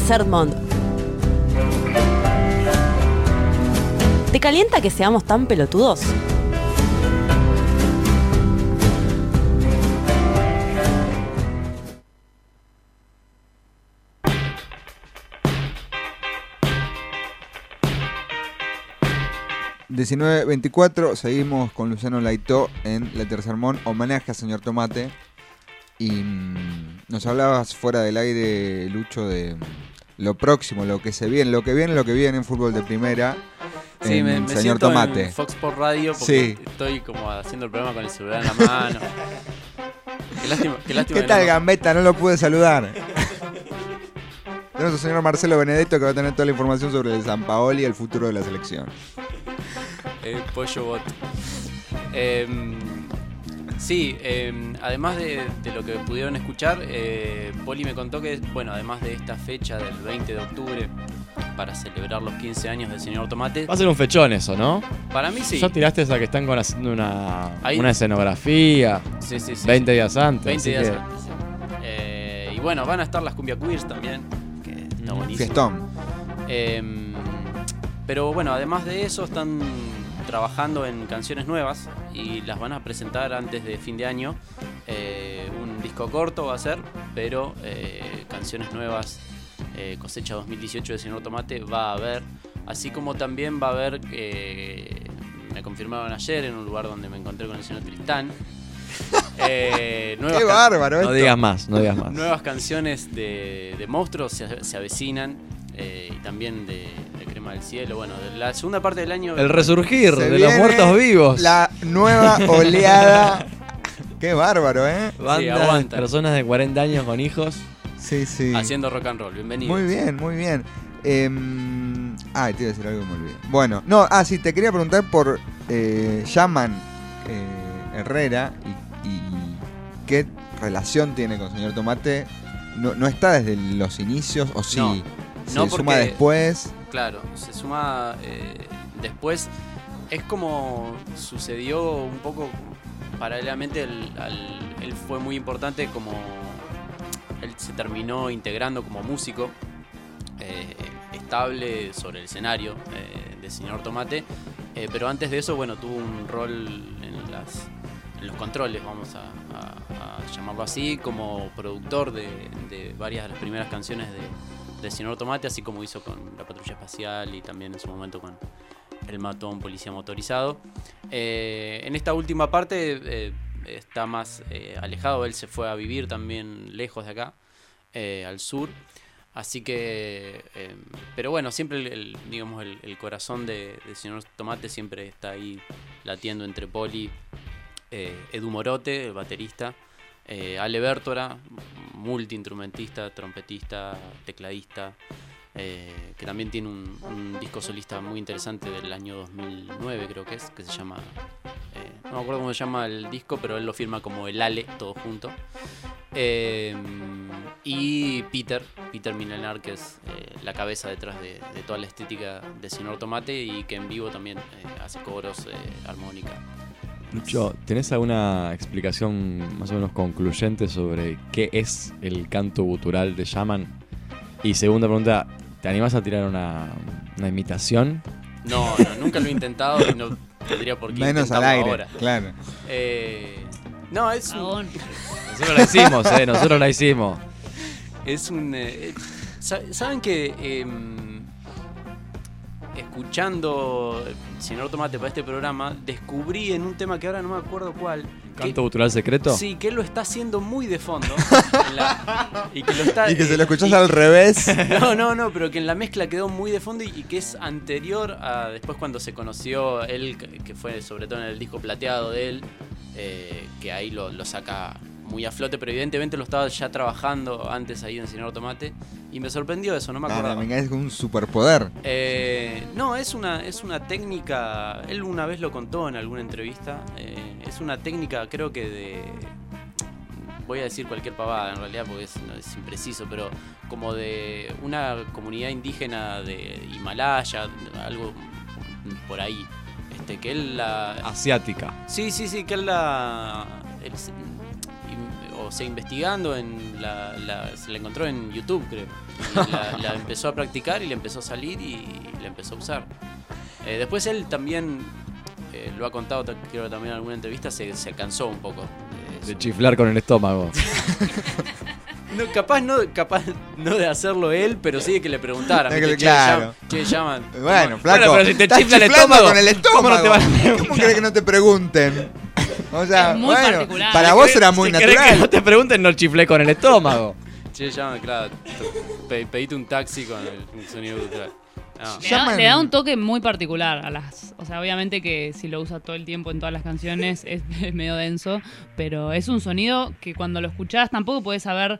Tercer. ¿Te calienta que seamos tan pelotudos? ...19.24... seguimos con Luciano Laitó en Le Tercer Mon, homenaje a señor Tomate. Y mm, nos hablabas fuera del aire, Lucho, de lo próximo, lo que se viene, lo que viene, lo que viene en fútbol de primera. Sí, en me, me señor siento Tomate. en Fox Sports Radio porque Sí. estoy como haciendo el programa con el celular en la mano. qué lástima, qué lástima ¿Qué tal, no- Gambetta? No lo pude saludar. Tenemos al señor Marcelo Benedetto que va a tener toda la información sobre el San Paoli y el futuro de la selección. El pollo bot. Em, sí, em, además de, de lo que pudieron escuchar, eh, Poli me contó que, bueno, además de esta fecha del 20 de octubre, para celebrar los 15 años del señor Tomate, Va a ser un fechón eso, ¿no? para mí sí. Ya tiraste esa que están con haciendo una, Ahí- una escenografía. Sí, sí, sí, 20 sí. días antes. 20 así días que- antes. Eh, y bueno, van a estar las cumbia queers también, que está buenísimo. Fiestón. Em, pero bueno, además de eso, están trabajando en canciones nuevas y las van a presentar antes de fin de año. Eh, un disco corto va a ser, pero eh, canciones nuevas, eh, cosecha 2018 de Señor Tomate va a haber, así como también va a haber, eh, me confirmaron ayer en un lugar donde me encontré con el señor Tristán. eh, nuevas Qué bárbaro No esto. digas más, no digas más. Nuevas canciones de, de monstruos se, se avecinan eh, y también de, Crema del Cielo. Bueno, de la segunda parte del año. El resurgir Se de los viene muertos vivos. La nueva oleada. Qué bárbaro, ¿eh? Bandas, aguanta. personas de 40 años con hijos. Sí, sí. Haciendo rock and roll. Bienvenido. Muy bien, muy bien. Em, ay, te iba a decir algo y me olvidé. Bueno, no, ah, sí, te quería preguntar por eh, Yaman eh, Herrera y, y qué relación tiene con señor Tomate. No, no está desde los inicios, o sí, No, se no, suma porque- después. Claro, se suma eh, después. Es como sucedió un poco paralelamente. el- al- él fue muy importante como. Él se terminó integrando como músico eh, estable sobre el escenario eh, de Señor Tomate. eh, pero antes de eso, bueno, tuvo un rol en, las, en los controles, vamos a, a- a llamarlo así, como productor de, de varias de las primeras canciones de, de Señor Tomate, así como hizo con La Patrulla Espacial y también en su momento con El Matón Policía Motorizado. Eh, en esta última parte eh, está más eh, alejado, él se fue a vivir también lejos de acá, al sur. Así que, pero bueno, siempre el, digamos el, corazón de, de señor Tomate siempre está ahí latiendo entre Poli, Edu Morote, el baterista, eh, Ale Bertora, multiinstrumentista, trompetista, tecladista, eh, que también tiene un, disco solista muy interesante del año 2009 creo que es, que se llama, eh, no me acuerdo cómo se llama el disco, pero él lo firma como el Ale, todo junto. Eh, y Peter, Peter Milenar, que es la cabeza detrás de, toda la estética de Señor Tomate y que en vivo también hace coros, armónica. Lucho, ¿tenés alguna explicación más o menos concluyente sobre qué es el canto gutural de Shaman? Y segunda pregunta, ¿te animás a tirar una, una imitación? No, no, nunca lo he intentado y no tendría por qué Menos al aire, ahora. claro. Eh, no, es un, Nosotros la hicimos, eh, nosotros la hicimos. Es un. eh, sa- Saben que em, escuchando Señor Tomate para este programa, descubrí en un tema que ahora no me acuerdo cuál. que- ¿Canto gutural secreto? Sí, que él lo está haciendo muy de fondo. la- y que lo está. Y que se eh, lo escuchás y- al revés. No, no, no, pero que en la mezcla quedó muy de fondo y, y que es anterior a después cuando se conoció él, que que fue sobre todo en el disco plateado de él, eh, que ahí lo, lo saca muy a flote, pero evidentemente lo estaba ya trabajando antes ahí en Señor Tomate y me sorprendió eso, no me acordaba. me es un superpoder. Eh, no, es una, es una técnica, él una vez lo contó en alguna entrevista, eh, es una técnica creo que de, voy a decir cualquier pavada en realidad porque es, no, es impreciso, pero como de una comunidad indígena de Himalaya, algo por ahí, este, que él la... Asiática. Sí, sí, sí, que él la... o sea, investigando, en la, la- se la encontró en YouTube, creo. Y La, la empezó a practicar y le empezó a salir y la empezó a usar. Eh, después él también, eh, lo ha contado ta- creo también en alguna entrevista, se, se cansó un poco. de De chiflar con el estómago. No, capaz no, capaz no de hacerlo él, pero sí de que le preguntaran. Che, claro. llaman- che, llaman. Bueno, ¿Cómo- flaco. pero si te chifla el estómago, con el estómago. ¿cómo no te van a ¿Cómo crees que no te pregunten? O sea, Es muy bueno, particular. para Si vos querés- era muy natural. que no te pregunten, no chiflé con el estómago. Che, llaman, claro. pe- pedite un taxi con el sonido cultural. No. Le da, le da un toque muy particular a las. O sea, obviamente que si lo usa todo el tiempo en todas las canciones es, es medio denso, pero es un sonido que cuando lo escuchás tampoco podés saber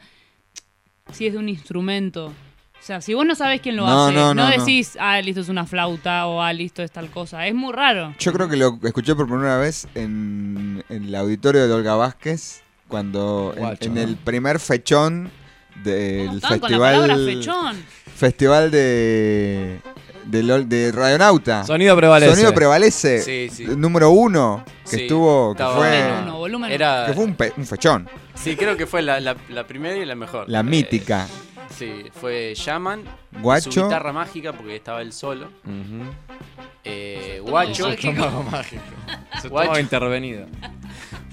si es de un instrumento. O sea, si vos no sabés quién lo No, hace, no, no, no, no. decís, ah, listo, es una flauta o ah, listo, es tal cosa. Es muy raro. Yo creo que lo escuché por primera vez en, en el auditorio de Olga Vázquez, cuando en- Guacho, en, ¿no? el primer fechón del Estaban con la festival. palabra fechón. Festival de, de, Radionauta. Sonido prevalece. Sonido prevalece. Sí, sí. Número uno, que Sí, estuvo, que fue, Volumen uno, volumen Era, que fue un, pe- un fechón. Sí, creo que fue la, la- la primera y la mejor. La Eh, mítica. Sí, fue Shaman. Guacho. Su guitarra mágica porque estaba él solo. Ujú. Eh, Guacho. mágico. Estómago mágico. Su Guacho. intervenido.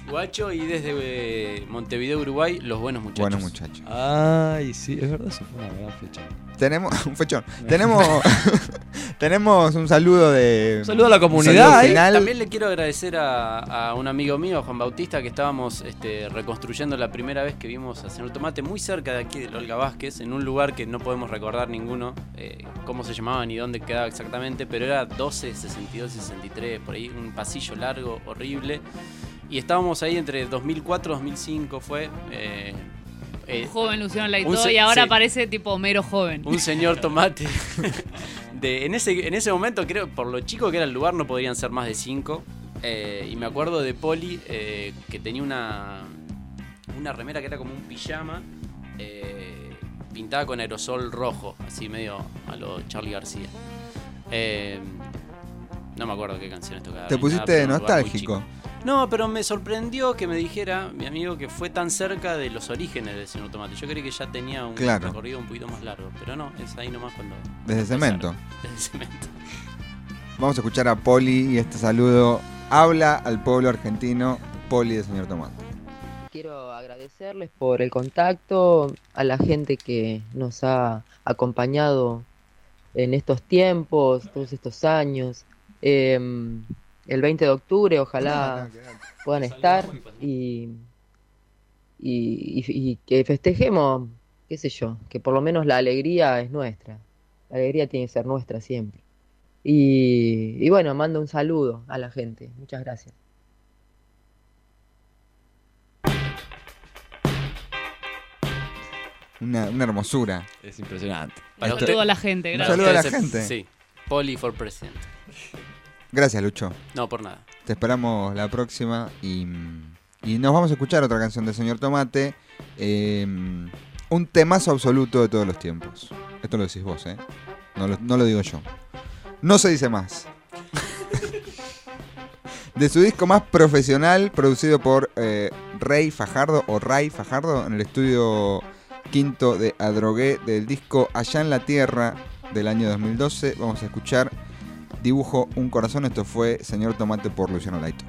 Guacho y desde eh, Montevideo, Uruguay, los buenos muchachos. Buenos muchachos. Ay, sí, es verdad, eso fue una gran fecha. Tenemos un fechón. Tenemos tenemos un saludo de Un saludo a la comunidad, ¿eh? final. También le quiero agradecer a, a un amigo mío, Juan Bautista, que estábamos este, reconstruyendo la primera vez que vimos a Señor Tomate muy cerca de aquí, del Olga Vázquez, en un lugar que no podemos recordar ninguno eh, cómo se llamaba ni dónde quedaba exactamente, pero era 12, 62, 63, por ahí, un pasillo largo, horrible. Y estábamos ahí entre 2004 y 2005 fue. eh, eh, Joven Luciano un Laito y ahora sí. parece tipo mero joven. un señor tomate. de, en, ese, en ese momento, creo, por lo chico que era el lugar, no podrían ser más de cinco. Eh, y me acuerdo de Poli, eh, que tenía una, una remera que era como un pijama, eh, pintada con aerosol rojo, así medio a lo Charlie García. Eh, no me acuerdo qué canciones tocaba. Te pusiste nada, un nostálgico. No, pero me sorprendió que me dijera mi amigo que fue tan cerca de los orígenes del señor Tomate. Yo creí que ya tenía un Claro. recorrido un poquito más largo, pero no, es ahí nomás cuando. Desde Cemento. Desde cemento. Vamos a escuchar a Poli y este saludo habla al pueblo argentino, Poli de señor Tomate. Quiero agradecerles por el contacto, a la gente que nos ha acompañado en estos tiempos, todos estos años. Em, el 20 de octubre, ojalá puedan estar y, y, y- y que festejemos, qué sé yo, que por lo menos la alegría es nuestra. La alegría tiene que ser nuestra siempre. Y, y bueno, mando un saludo a la gente. Muchas gracias. Una, una hermosura. Es impresionante. Para Un saludo a la gente, Un gracias. saludo a la gente. Sí, Poli for President. Gracias, Lucho. No, por nada. Te esperamos la próxima y, y nos vamos a escuchar otra canción de Señor Tomate. eh, un temazo absoluto de todos los tiempos. Esto lo decís vos, ¿eh? No lo, no lo digo yo. No se dice más. De su disco más profesional, producido por eh, Rey Fajardo o Ray Fajardo en el estudio quinto de Adrogué del disco Allá en la Tierra del año 2012. Vamos a escuchar Dibujo un corazón. Esto fue Señor Tomate por Luciano Laito.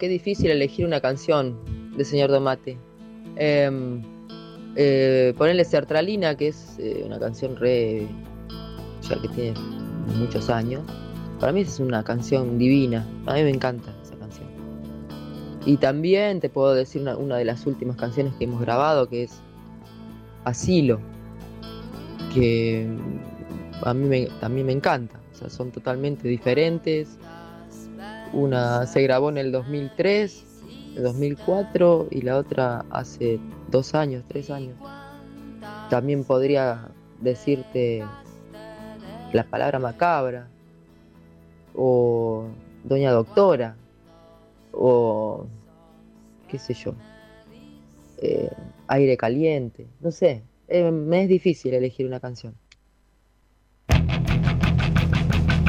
Qué difícil elegir una canción de señor Tomate. Em, eh, ponerle Sertralina, que es eh, una canción re. ya que tiene muchos años. Para mí es una canción divina. A mí me encanta esa canción. Y también te puedo decir una, de las últimas canciones que hemos grabado, que es Asilo. Que a mí también me encanta. O sea, son totalmente diferentes. Una se grabó en el 2003, el 2004 y la otra hace dos años, tres años. También podría decirte la palabra macabra o Doña Doctora o qué sé yo, eh, aire caliente, no sé, eh, me es difícil elegir una canción.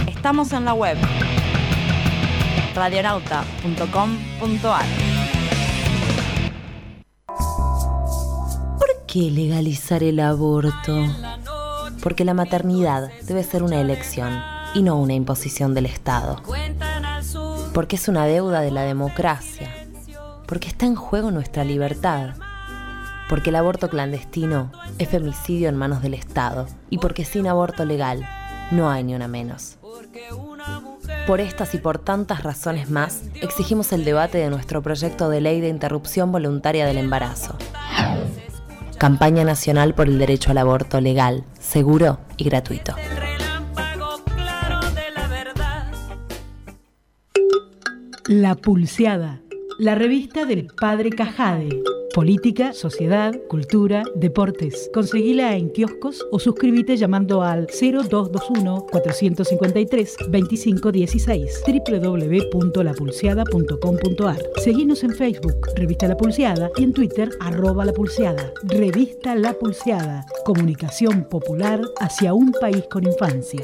Estamos en la web radionauta.com.ar. ¿Por qué legalizar el aborto? Porque la maternidad debe ser una elección y no una imposición del Estado. Porque es una deuda de la democracia. Porque está en juego nuestra libertad. Porque el aborto clandestino es femicidio en manos del Estado. Y porque sin aborto legal no hay ni una menos. Por estas y por tantas razones más, exigimos el debate de nuestro proyecto de ley de interrupción voluntaria del embarazo. Campaña Nacional por el Derecho al Aborto Legal, Seguro y Gratuito. La Pulseada, la revista del Padre Cajade. Política, sociedad, cultura, deportes. Conseguila en kioscos o suscríbete llamando al 0221-453-2516 www.lapulseada.com.ar Seguinos en Facebook, Revista La Pulseada, y en Twitter, arroba La Pulseada. Revista La Pulseada, comunicación popular hacia un país con infancia.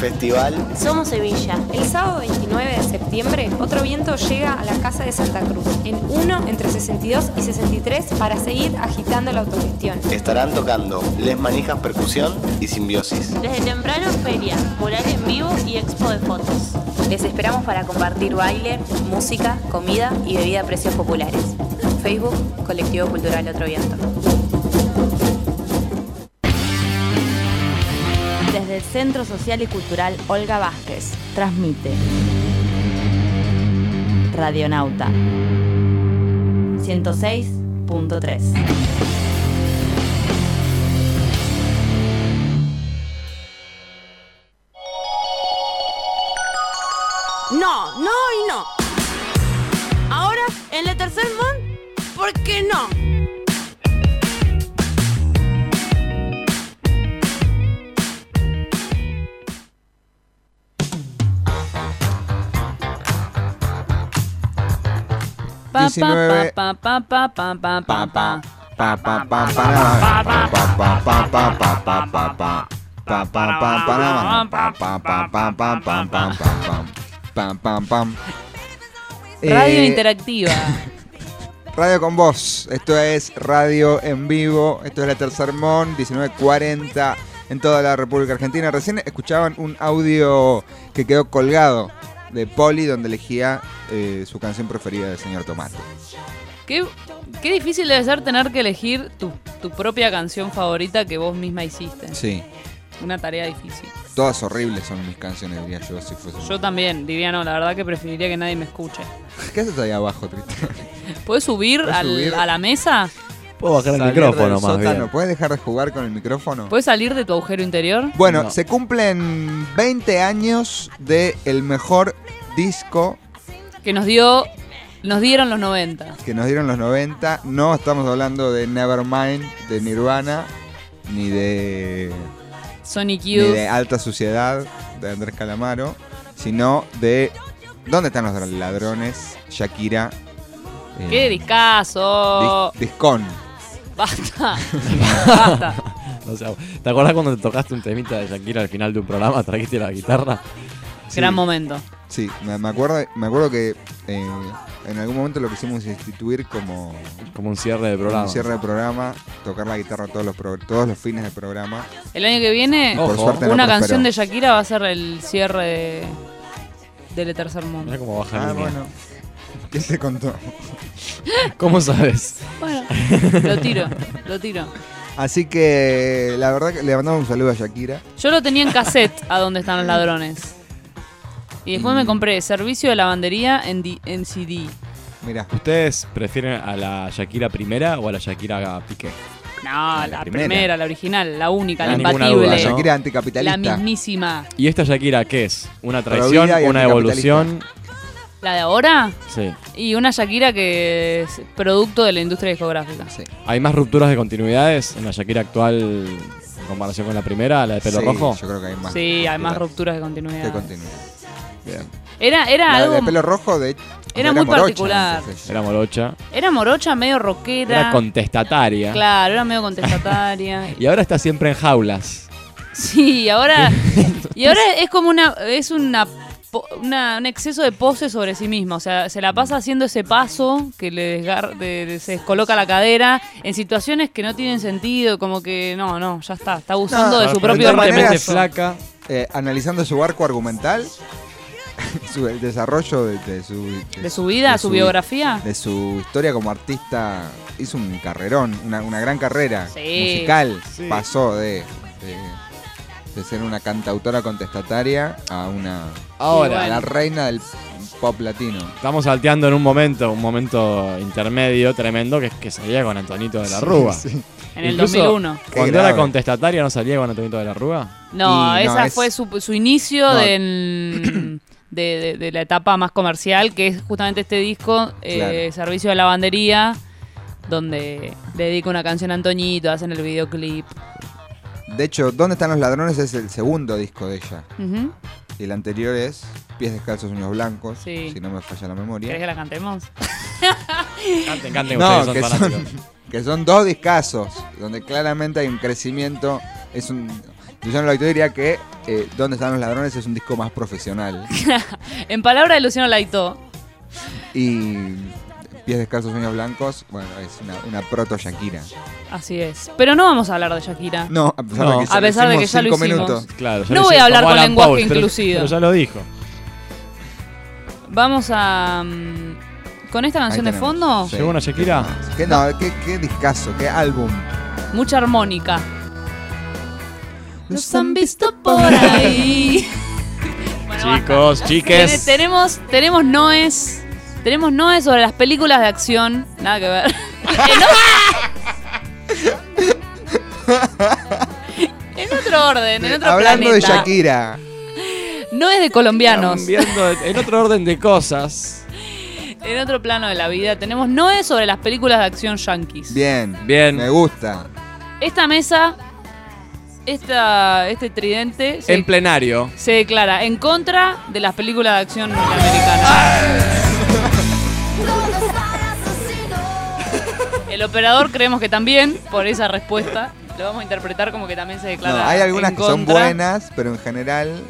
Festival Somos Sevilla. El sábado 29 de septiembre, otro viento llega a la Casa de Santa Cruz, en 1 entre 62 y 63, para seguir agitando la autogestión. estarán tocando Les Manijas Percusión y Simbiosis. Desde temprano feria, mural en vivo y expo de fotos. Les esperamos para compartir baile, música, comida y bebida a precios populares. Facebook, Colectivo Cultural Otro Viento. Desde el Centro Social y Cultural Olga Vázquez, transmite Radionauta 106.3. No, no y no. Ahora, en la tercer mon, ¿por qué no? Radio interactiva. Radio con vos. Esto es radio en vivo. Esto es la Tercermón 1940 en toda la República Argentina. Recién escuchaban un audio que quedó colgado de Poli donde elegía eh, su canción preferida del señor Tomate. Qué, qué difícil debe ser tener que elegir tu, tu propia canción favorita que vos misma hiciste. Sí. Una tarea difícil. Todas horribles son mis canciones, diría yo, si fuese. Yo también diría no, la verdad que preferiría que nadie me escuche. ¿Qué haces ahí abajo, Tristán? ¿Puedes subir, ¿Puedes al- subir? a la mesa? Puedo bajar el micrófono más sótano. bien. ¿Puedes dejar de jugar con el micrófono? ¿Puedes salir de tu agujero interior? Bueno, No. se cumplen 20 años de el mejor disco Que nos dio. Nos dieron los 90. que nos dieron los 90. No estamos hablando de Nevermind de Nirvana, ni de, Sonic ni Youth. de Alta Suciedad de Andrés Calamaro, sino de ¿Dónde están los ladrones? Shakira. eh, ¡Qué discazo! dis- discón. Basta. Basta. O sea, ¿te acuerdas cuando te tocaste un temita de Shakira al final de un programa? Trajiste la guitarra. Gran momento. Sí, me, me acuerdo, me acuerdo que eh, en algún momento lo quisimos instituir como, Como un cierre de programa. un cierre de programa, tocar la guitarra todos los, pro- todos los fines del programa. El año que viene, Por suerte no una prosperó. canción de Shakira va a ser el cierre de. del tercer mundo. Mirá cómo baja Ah, bueno. ¿Quién te contó? ¿Cómo sabes? Bueno, lo tiro, lo tiro. Así que la verdad que le mandamos un saludo a Shakira. Yo lo tenía en cassette a donde están los ladrones. Y después me compré servicio de lavandería en, en CD. Mira, ¿Ustedes prefieren a la Shakira primera o a la Shakira Piqué? No, la, primera. primera. la original, la única, No la imbatible. duda, la ¿no? Shakira La anticapitalista. mismísima. ¿Y esta Shakira qué es? ¿Una traición? ¿Una evolución? ¿La de ahora? Sí. Y una Shakira que es producto de la industria discográfica. Sí. ¿Hay más rupturas de continuidades en la Shakira actual en comparación con la primera, la de pelo Sí, rojo? Yo creo que hay más. Sí, hay más rupturas de continuidad. Que continuidad. Bien. Era, era La algo. de pelo rojo, de Era muy particular. Era morocha. Era morocha, medio rockera. Era contestataria. Claro, era medio contestataria. Y ahora está siempre en jaulas. Sí, ahora. y ahora es como una. Es una. Po- una- un exceso de pose sobre sí misma. O sea, se la pasa haciendo ese paso que le desgar- de- se descoloca la cadera en situaciones que no tienen sentido. Como que no, no, ya está. Está abusando No, de su propio recurso. flaca. eh, analizando su arco argumental, su- el desarrollo de, de su, De su vida, su biografía. de su historia como artista, hizo un carrerón, una, una gran carrera Sí. musical. Sí. Pasó de, de, ser una cantautora contestataria a una Ahora. a la reina del pop latino. Estamos salteando en un momento, un momento intermedio tremendo, que es que salía con Antonito de la Rúa. Sí. En el Incluso 2001. Qué Cuando era contestataria no salía con Antonito de la Rúa. No, Y no, esa es- fue su, su inicio No. del- de, de- de la etapa más comercial, que es justamente este disco, eh, Claro. Servicio de Lavandería, donde le dedica una canción a Antoñito, hacen el videoclip. De hecho, ¿Dónde están los ladrones? es el segundo disco de ella. Ujú. Y el anterior es Pies descalzos, uños blancos, Sí. si no me falla la ¿Querés memoria. que la cantemos? Canten, canten No, ustedes, que son son, fanáticos. que son dos discazos, donde claramente hay un crecimiento. Es un. Luciano Laito diría que eh, ¿Dónde están los ladrones? es un disco más profesional. en palabra de Luciano Laito, Y Pies descalzos, uños blancos, bueno, es una, una proto Shakira. así es. Pero no vamos a hablar de Shakira. No, a pesar No. de que, A pesar de que ya lo hicimos. minutos. Claro, ya No lo voy a hablar con Alan lenguaje Paul, pero- inclusivo. Pero ya lo dijo. Vamos a... mm, ¿Con esta canción de fondo? Sí. ¿Llegó una Shakira? ¿Qué, no, qué, qué discazo, qué álbum. Mucha armónica. Los han visto por ahí. Bueno. Chicos, chiques. tenemos, tenemos noes. Tenemos noes sobre las películas de acción. Nada que ver. en otro orden, en otro Hablando de. Shakira. No es de colombianos. Cambiando en otro orden de cosas. En otro plano de la vida tenemos noes sobre las películas de acción yankees. Bien, Bien. me gusta. Esta mesa, esta, este tridente se, En plenario. se declara en contra de las películas de acción norteamericanas. El operador creemos que también, por esa respuesta, lo vamos a interpretar como que también se declara. No, hay algunas en que son buenas, pero en general.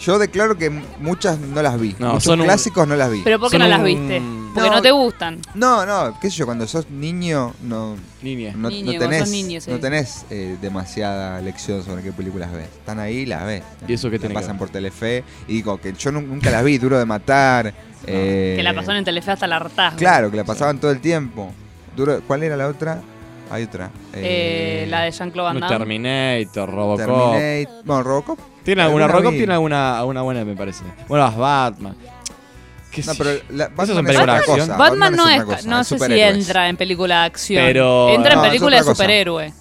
Yo declaro que muchas no las vi. No, Muchos son un- clásicos no las vi. Pero ¿por qué Son no las un- viste? Porque No. no, te gustan. No, no, qué sé yo, cuando sos niño no, Niña. no, Niño, no cuando tenés, sos niño, sí. no tenés eh, demasiada lección sobre qué películas ves. Están ahí y las ves. ¿Y eso qué Te tiene que pasan ver? por Telefe. Y digo que yo nun- nunca las vi, Duro de Matar. eh, Que la pasaron en Telefe hasta la hartazgo. Claro, que la pasaban todo el tiempo. Duro, ¿Cuál era la otra? Hay otra. Eh, la de Jean-Claude Van Damme. Terminator, Robocop. Terminate. Bueno, Robocop. ¿Tiene alguna? Alguna Robocop vi. tiene alguna, alguna buena, me parece. Bueno, las Batman. ¿Qué No, sé pero la, Batman es de acción. no es es, otra cosa, no es sé si entra en película de acción. Pero- entra en No, película de superhéroe.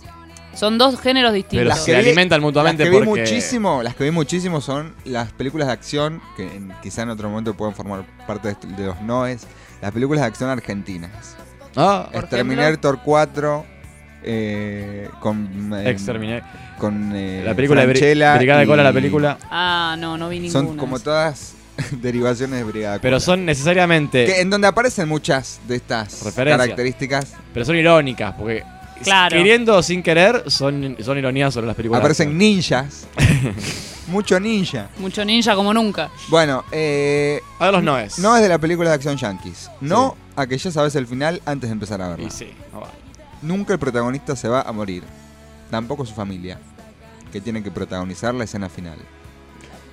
Son dos géneros distintos. Pero Las se que vi- alimentan mutuamente las que vi muchísimo, las que vi muchísimo son las películas de acción que en- quizá en otro momento pueden formar parte de los noes, las películas de acción argentinas. Ah, Por Exterminator 4 eh, con eh, Exterminator. con eh, La película de Bri- Franchella Brigada de Cola, la película. Ah, no, no vi ninguna. Son como todas derivaciones de Brigada Pero Cola. son necesariamente. que en donde aparecen muchas de estas características. Pero son irónicas, porque. Claro. Queriendo o sin querer, son, son ironías sobre las películas. de Aparecen ninjas. Mucho ninja. Mucho ninja como nunca. Bueno, eh, A ver los noes. no es de la película de acción Yankees. No a que ya sabes el final antes de empezar a verla. Y sí, no vale. Nunca el protagonista se va a morir. Tampoco su familia, que tiene que protagonizar la escena final.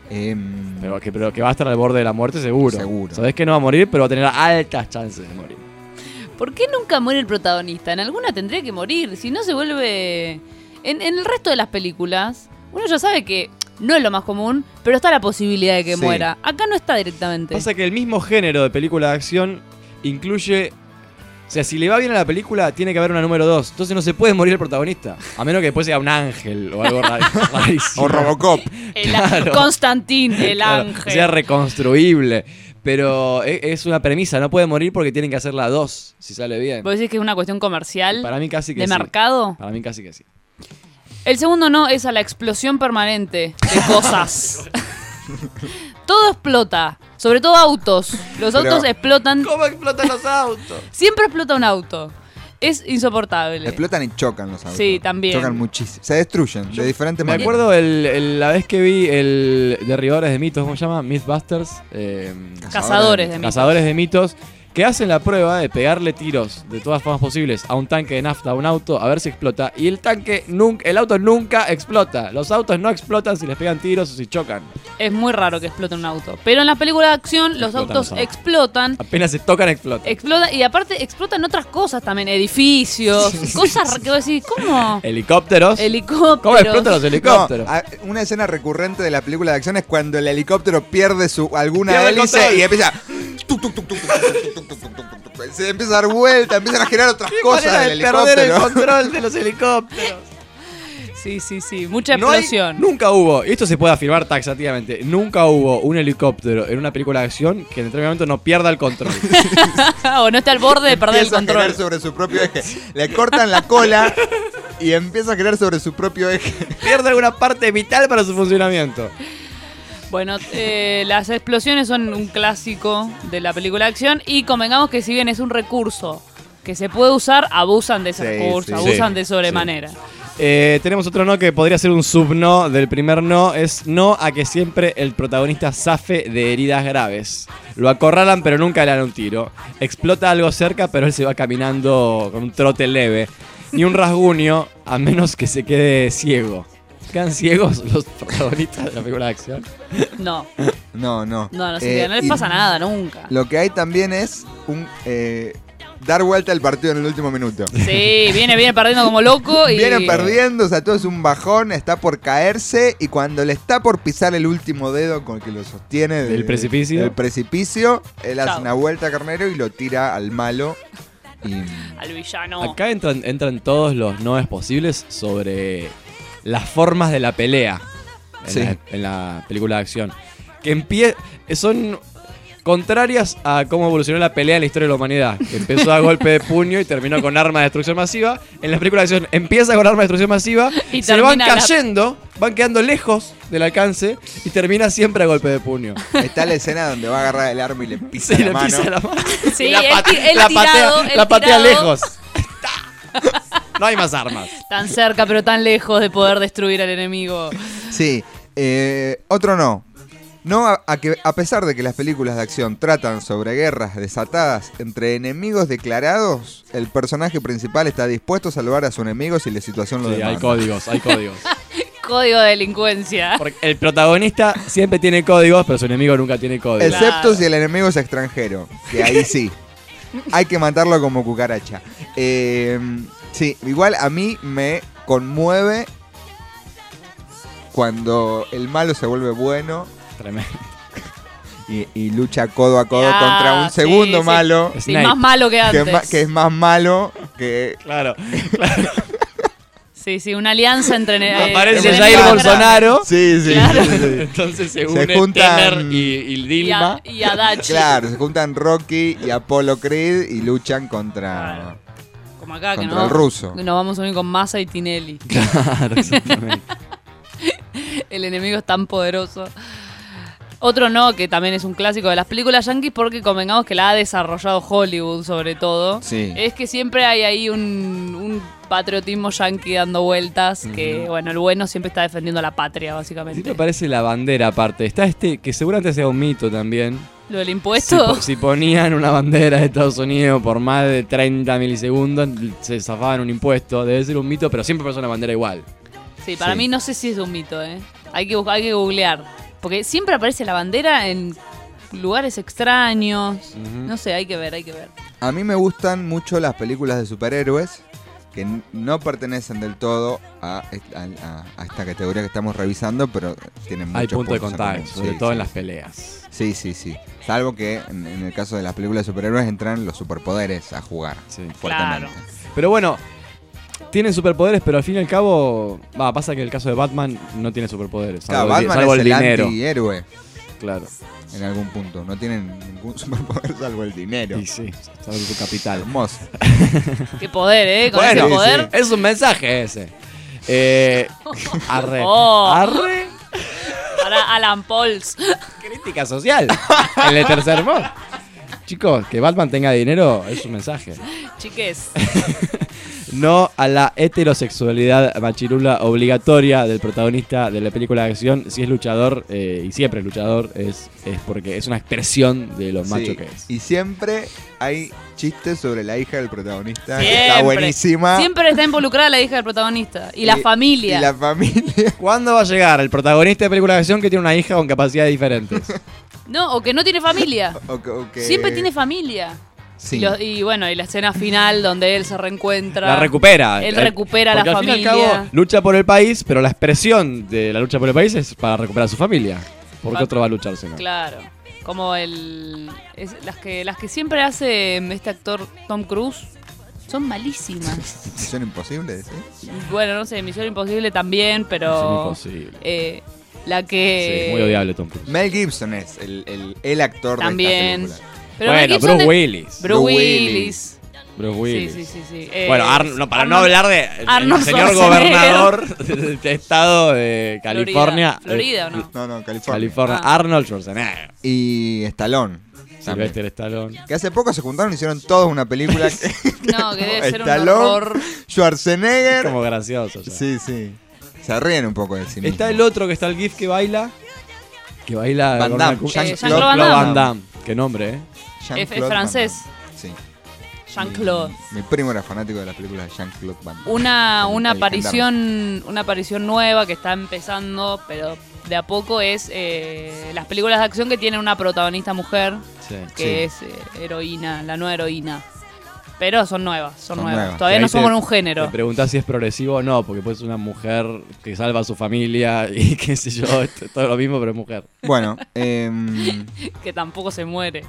Em, Pero que, pero que va a estar al borde de la muerte seguro. Seguro. Sabés que no va a morir, pero va a tener altas chances de morir. ¿Por qué nunca muere el protagonista? En alguna tendría que morir. Si no se vuelve. En, en el resto de las películas, uno ya sabe que no es lo más común, pero está la posibilidad de que Sí. muera. Acá no está directamente. Pasa que el mismo género de película de acción incluye. O sea, si le va bien a la película, tiene que haber una número 2. Entonces no se puede morir el protagonista. A menos que después sea un ángel o algo raro- rarísimo. O Robocop. El Claro. Constantín, el Claro, ángel. que sea reconstruible. Pero e- es una premisa, no puede morir porque tienen que hacer la 2, si sale bien. ¿Vos decís que es una cuestión comercial? Para mí casi que ¿De sí. mercado? Para mí casi que sí. El segundo no es a la explosión permanente de cosas. todo explota, sobre todo autos. Los Pero- autos explotan. ¿Cómo explotan los autos? Siempre explota un auto. Es insoportable. Explotan y chocan los autos. Sí, también. Chocan muchísimo. Se destruyen de diferentes Me maneras. acuerdo el- el- la vez que vi el Derribadores de mitos, ¿cómo se llama? Mythbusters. eh, Cazadores de mitos. Cazadores de mitos. Que hacen la prueba de pegarle tiros de todas formas posibles a un tanque de nafta, a un auto, a ver si explota. Y el tanque nunca, el auto nunca explota. Los autos no explotan si les pegan tiros o si chocan. Es muy raro que explote un auto. Pero en la película de acción, los Explotan autos los explotan. Apenas se tocan, explotan. Explotan y aparte explotan otras cosas también, edificios, cosas que vos decís, ¿cómo? Helicópteros. Helicópteros. ¿Cómo explotan los helicópteros? No, una escena recurrente de la película de acción es cuando el helicóptero pierde su alguna hélice y empieza. Se empieza a dar vuelta, empiezan a generar otras cosas del helicóptero. Perder el control de los helicópteros. Sí, sí, sí. Mucha no nunca hubo, esto se puede afirmar taxativamente, nunca hubo un helicóptero en una película de acción que en determinado momento no pierda el control. o no está al borde de perder el control. Empieza A sobre su propio eje. Le cortan la cola y empieza a girar sobre su propio eje. Pierde alguna parte vital para su funcionamiento. Bueno, eh, las explosiones son un clásico de la película de acción y convengamos que si bien es un recurso que se puede usar, abusan de ese Sí, recurso, sí. abusan Sí, de sobremanera. Eh, tenemos otro no que podría ser un subno del primer no. Es no a que siempre el protagonista zafe de heridas graves. Lo acorralan pero nunca le dan un tiro. Explota algo cerca pero él se va caminando con un trote leve. Ni un rasguño a menos que se quede ciego. ¿Quedan ciegos los protagonistas de la película de acción? No, No, no. no, no, Eh, no les pasa nada, nunca. Lo que hay también es un eh, dar vuelta al partido en el último minuto. Sí, viene, viene perdiendo como loco y... Viene perdiendo, o sea, todo es un bajón, está por caerse y cuando le está por pisar el último dedo con el que lo sostiene ¿Del precipicio? del precipicio, él hace una vuelta a carnero y lo tira al malo. Y Al villano. Acá entran, entran todos los noes posibles sobre las formas de la pelea en, Sí. la, en la película de acción. Que empie son contrarias a cómo evolucionó la pelea en la historia de la humanidad. Que empezó a golpe de puño y terminó con arma de destrucción masiva. En la película de acción empieza con arma de destrucción masiva, Y se van la- cayendo, van quedando lejos del alcance y termina siempre a golpe de puño. está la escena donde va a agarrar el arma y le pisa Sí, la le mano. pisa la mano. Sí, la tirado, patea, él la patea tirado, lejos. No hay más armas. Tan cerca, pero tan lejos de poder destruir al enemigo. Sí, eh, otro no. No a, a que a pesar de que las películas de acción tratan sobre guerras desatadas entre enemigos declarados, el personaje principal está dispuesto a salvar a su enemigo si la situación lo Sí, demanda. hay códigos, hay códigos. Código de delincuencia. Porque el protagonista siempre tiene códigos, pero su enemigo nunca tiene códigos. Excepto si el enemigo es extranjero, que ahí sí. Hay que matarlo como cucaracha. Eh, sí, igual a mí me conmueve cuando el malo se vuelve bueno Tremendo. y, y lucha codo a codo contra un sí, segundo sí. malo. Sí, más malo que que, antes. es ma- que es más malo que... Claro. Sí, sí, una alianza entre... eh, Aparece el Jair Bolsonaro. Sí, sí. Claro. sí, sí. Entonces se Se juntan- y, y Dilma. Y a, y. Claro, se juntan Rocky y Apollo Creed y luchan contra... Como acá, que Contra no, el ruso. nos vamos a unir con Massa y Tinelli. Claro, exactamente. El enemigo es tan poderoso. Otro no, que también es un clásico de las películas yankees, porque convengamos que la ha desarrollado Hollywood sobre todo. Sí. Es que siempre hay ahí un, un patriotismo yankee dando vueltas, que bueno, el bueno siempre está defendiendo a la patria, Sí básicamente. me parece la bandera aparte. Está este, que seguramente sea un mito también. Lo del impuesto. si ponían una bandera de Estados Unidos por más de 30 milisegundos, se zafaban un impuesto. Debe ser un mito, pero siempre pasa una bandera igual. Sí, para Sí. mí no sé si es un mito, ¿eh? Hay que, hay que googlear. Porque siempre aparece la bandera en lugares extraños. No sé, hay que ver, hay que ver. A mí me gustan mucho las películas de superhéroes que no pertenecen del todo a, est- a- a- a esta categoría que estamos revisando, pero tienen muchos Hay punto de contacto, sobre Sí, todo sí. en las peleas. Sí, sí, sí. Salvo que en, en el caso de las películas de superhéroes entran los superpoderes a jugar fuertemente. Pero bueno, tienen superpoderes, pero al fin y al cabo. Va, pasa que el caso de Batman no tiene superpoderes. Claro, Salvo, el, Batman salvo es el el dinero. antihéroe. Claro. En algún punto. No tienen ningún superpoder salvo el dinero. Y sí, salvo su capital. Hermoso. Qué poder, ¿eh? Con Bueno, ese poder. es un mensaje ese. Eh, arre. Oh. Arre. Para Alan Pauls. Crítica social. En el tercer mod. Chicos, que Batman tenga dinero es un mensaje. Chiques. No a la heterosexualidad machirula obligatoria del protagonista de la película de acción. Si es luchador, eh, y siempre es luchador, es, es porque es una expresión de lo macho Sí, que es. Y siempre hay chistes sobre la hija del protagonista. Siempre. Está buenísima. Siempre está involucrada la hija del protagonista. Y la familia. Y la familia. ¿Cuándo va a llegar el protagonista de película de acción que tiene una hija con capacidades diferentes? No, o que no tiene familia. O que- o que- Siempre tiene familia. Sí. Y, lo- y bueno, y la escena final donde él se reencuentra. La recupera. Él Eh, recupera a la porque al fin y familia. al cabo, lucha por el país, pero la expresión de la lucha por el país es para recuperar a su familia. ¿Por qué Pa- otro va a luchar si no? Claro. Como el. es- las, que, las que siempre hace este actor Tom Cruise son malísimas. Misión imposible, ¿sí? bueno, no sé, Misión Imposible también, pero. Misión Imposible. eh, la que. Sí, muy odiable Tom Cruise. Mel Gibson es el, el, el actor También. de esta película. Pero Bueno, Gibson Bruce de- Willis. Bruce Bruce Willis. Willis. Bruce Willis. Sí, sí, sí. sí. Eh, Bueno, Ar- no, para no Arnold- hablar de el Arnold señor Schwarzenegger. gobernador del estado de California. Florida, eh, ¿o no? No, no, California. California. Ah. Arnold Schwarzenegger. Y Stallone. también. Sylvester Stallone. Que hace poco se juntaron y hicieron todos una película. que- No, que debe ser un Stallone, horror. Schwarzenegger. Como gracioso. ya. Sí, sí. Se ríen un poco de sí mismos. Está el otro que está el GIF que baila. Que baila. Van Damme, Jean- Eh, Jean-Claude Van Damme. Van Damme. Qué nombre, ¿eh? Jean-Claude Es- es francés. Sí. Jean-Claude. Mi primo era fanático de las películas de Jean-Claude Van Damme. Una, una el aparición una aparición nueva que está empezando, pero de a poco es eh, las películas de acción que tienen una protagonista mujer, Sí. que es eh, heroína, la nueva heroína. Pero son nuevas, son, Son nuevas. nuevas. Todavía no somos te- un género. Te preguntás si es progresivo o no, porque puede ser una mujer que salva a su familia y qué sé yo, todo lo mismo, pero es mujer. Bueno, em, Que tampoco se muere.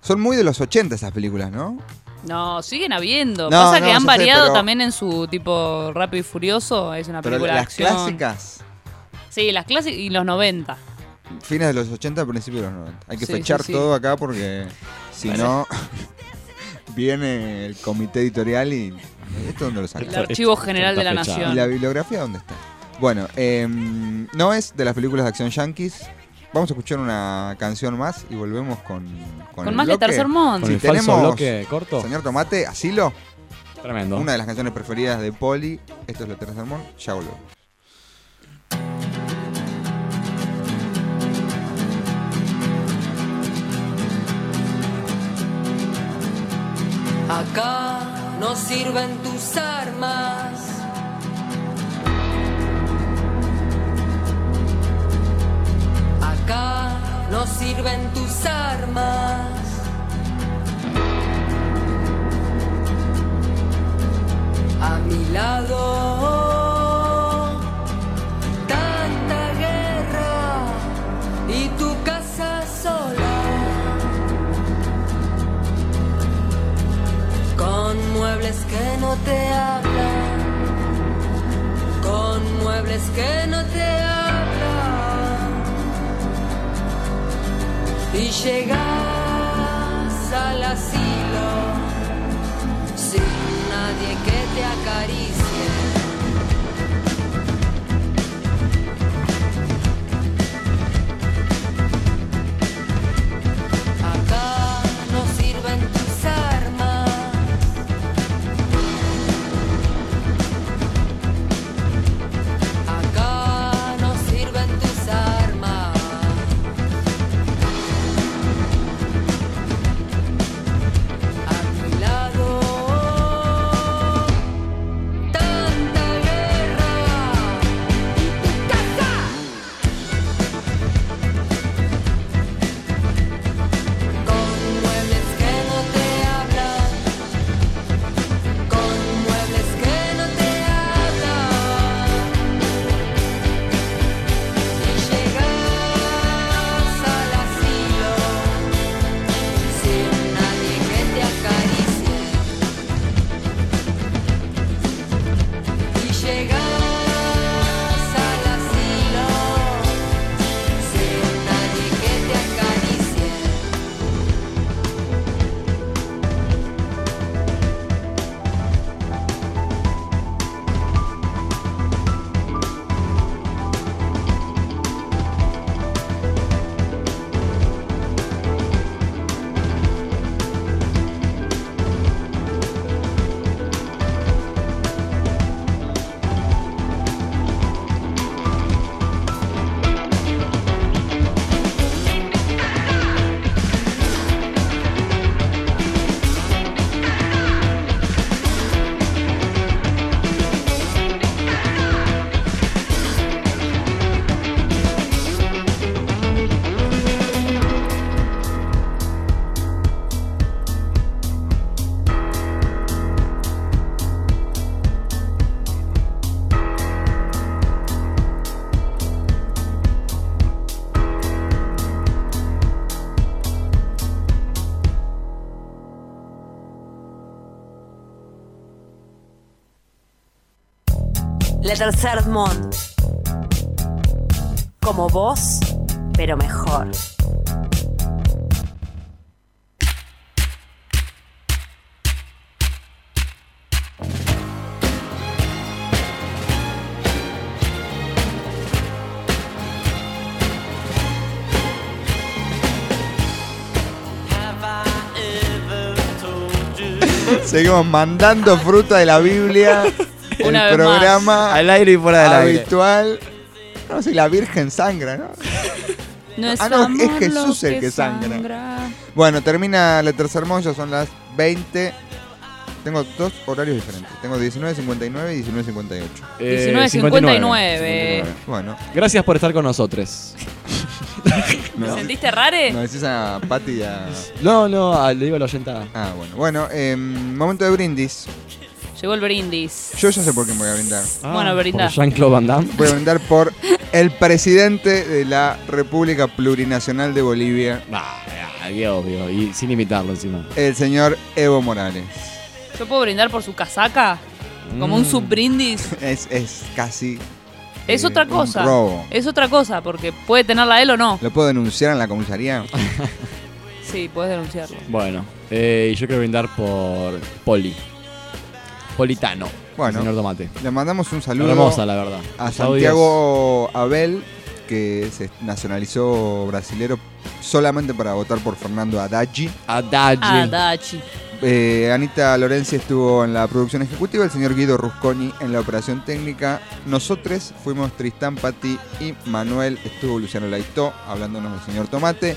son muy de los 80 esas películas, ¿no? No, siguen habiendo. No, Pasa no, que han sé, variado pero- también en su tipo Rápido y Furioso. Es una Pero película de las acción. clásicas, Sí, las clásicas y los 90. fines de los 80, principios de los 90. Hay que Sí, fechar sí, sí. todo acá porque si Bueno. no, viene el comité editorial y. ¿Esto dónde lo saca? El Archivo General de la Nación. ¿Y la bibliografía dónde está? Bueno, em, no es de las películas de acción yankees. Vamos a escuchar una canción más y volvemos con. Con, Con el más bloque. Tercer Mundo. Si tenemos, bloque corto. Señor Tomate, Asilo, Tremendo. una de las canciones preferidas de Poli. Esto es la Tercer Sermón. Ya volvemos. Acá no sirven tus armas. Acá no sirven tus armas. A mi lado, que no te hablan, con muebles que no te hablan. Y llegas al asilo sin nadie que te acaricie. Le Tercer Mont. Como vos, pero mejor. Seguimos mandando fruta de la Biblia. Una el vez más. programa Al aire y fuera del aire. habitual. No sé, la Virgen sangra, ¿no? Nuestro Ah, no, es Jesús el que sangra. Bueno, termina el tercer ya son las 20. Tengo dos horarios diferentes. Tengo 19.59 y 19.58. Eh, 19.59. Bueno. Gracias por estar con nosotros. ¿Te sentiste rare? ¿No decís a Pati y a...? No, no, a- le digo a la oyenta. Ah, bueno. Bueno, em, momento de brindis. Llegó el brindis. Yo ya sé por qué me voy a brindar. Bueno, brinda. por Jean-Claude Van Damme. Voy a brindar por el presidente de la República Plurinacional de Bolivia, Ah, qué obvio. Y sin imitarlo encima. el señor Evo Morales. ¿Yo puedo brindar por su casaca? Como un Mm. subbrindis. Es, es casi... Es eh, otra cosa. robo. Es otra cosa, porque puede tenerla él o no. ¿Lo puedo denunciar en la comisaría? Sí, puedes denunciarlo. Bueno, eh, y yo quiero brindar por Poli. Politano. Bueno. Señor Tomate. Le mandamos un saludo Hermosa, la verdad. a Santiago Abel, que se nacionalizó brasilero solamente para votar por Fernando Haddad. Adachi. Eh, Anita Lorenzi estuvo en la producción ejecutiva, el señor Guido Rusconi en la operación técnica. Nosotros fuimos Tristán Pati y Manuel, estuvo Luciano Laitó hablándonos del señor Tomate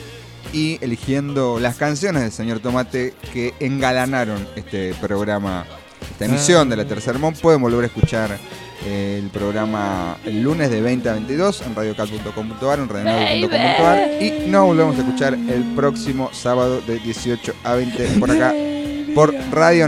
y eligiendo las canciones del señor Tomate que engalanaron este programa, esta emisión de la Tercer Mon. Pueden volver a escuchar eh, el programa el lunes de 20 a 22 en radiocal.com.ar, en radionaudio.com.ar y nos volvemos a escuchar el próximo sábado de 18 a 20 por acá por Radio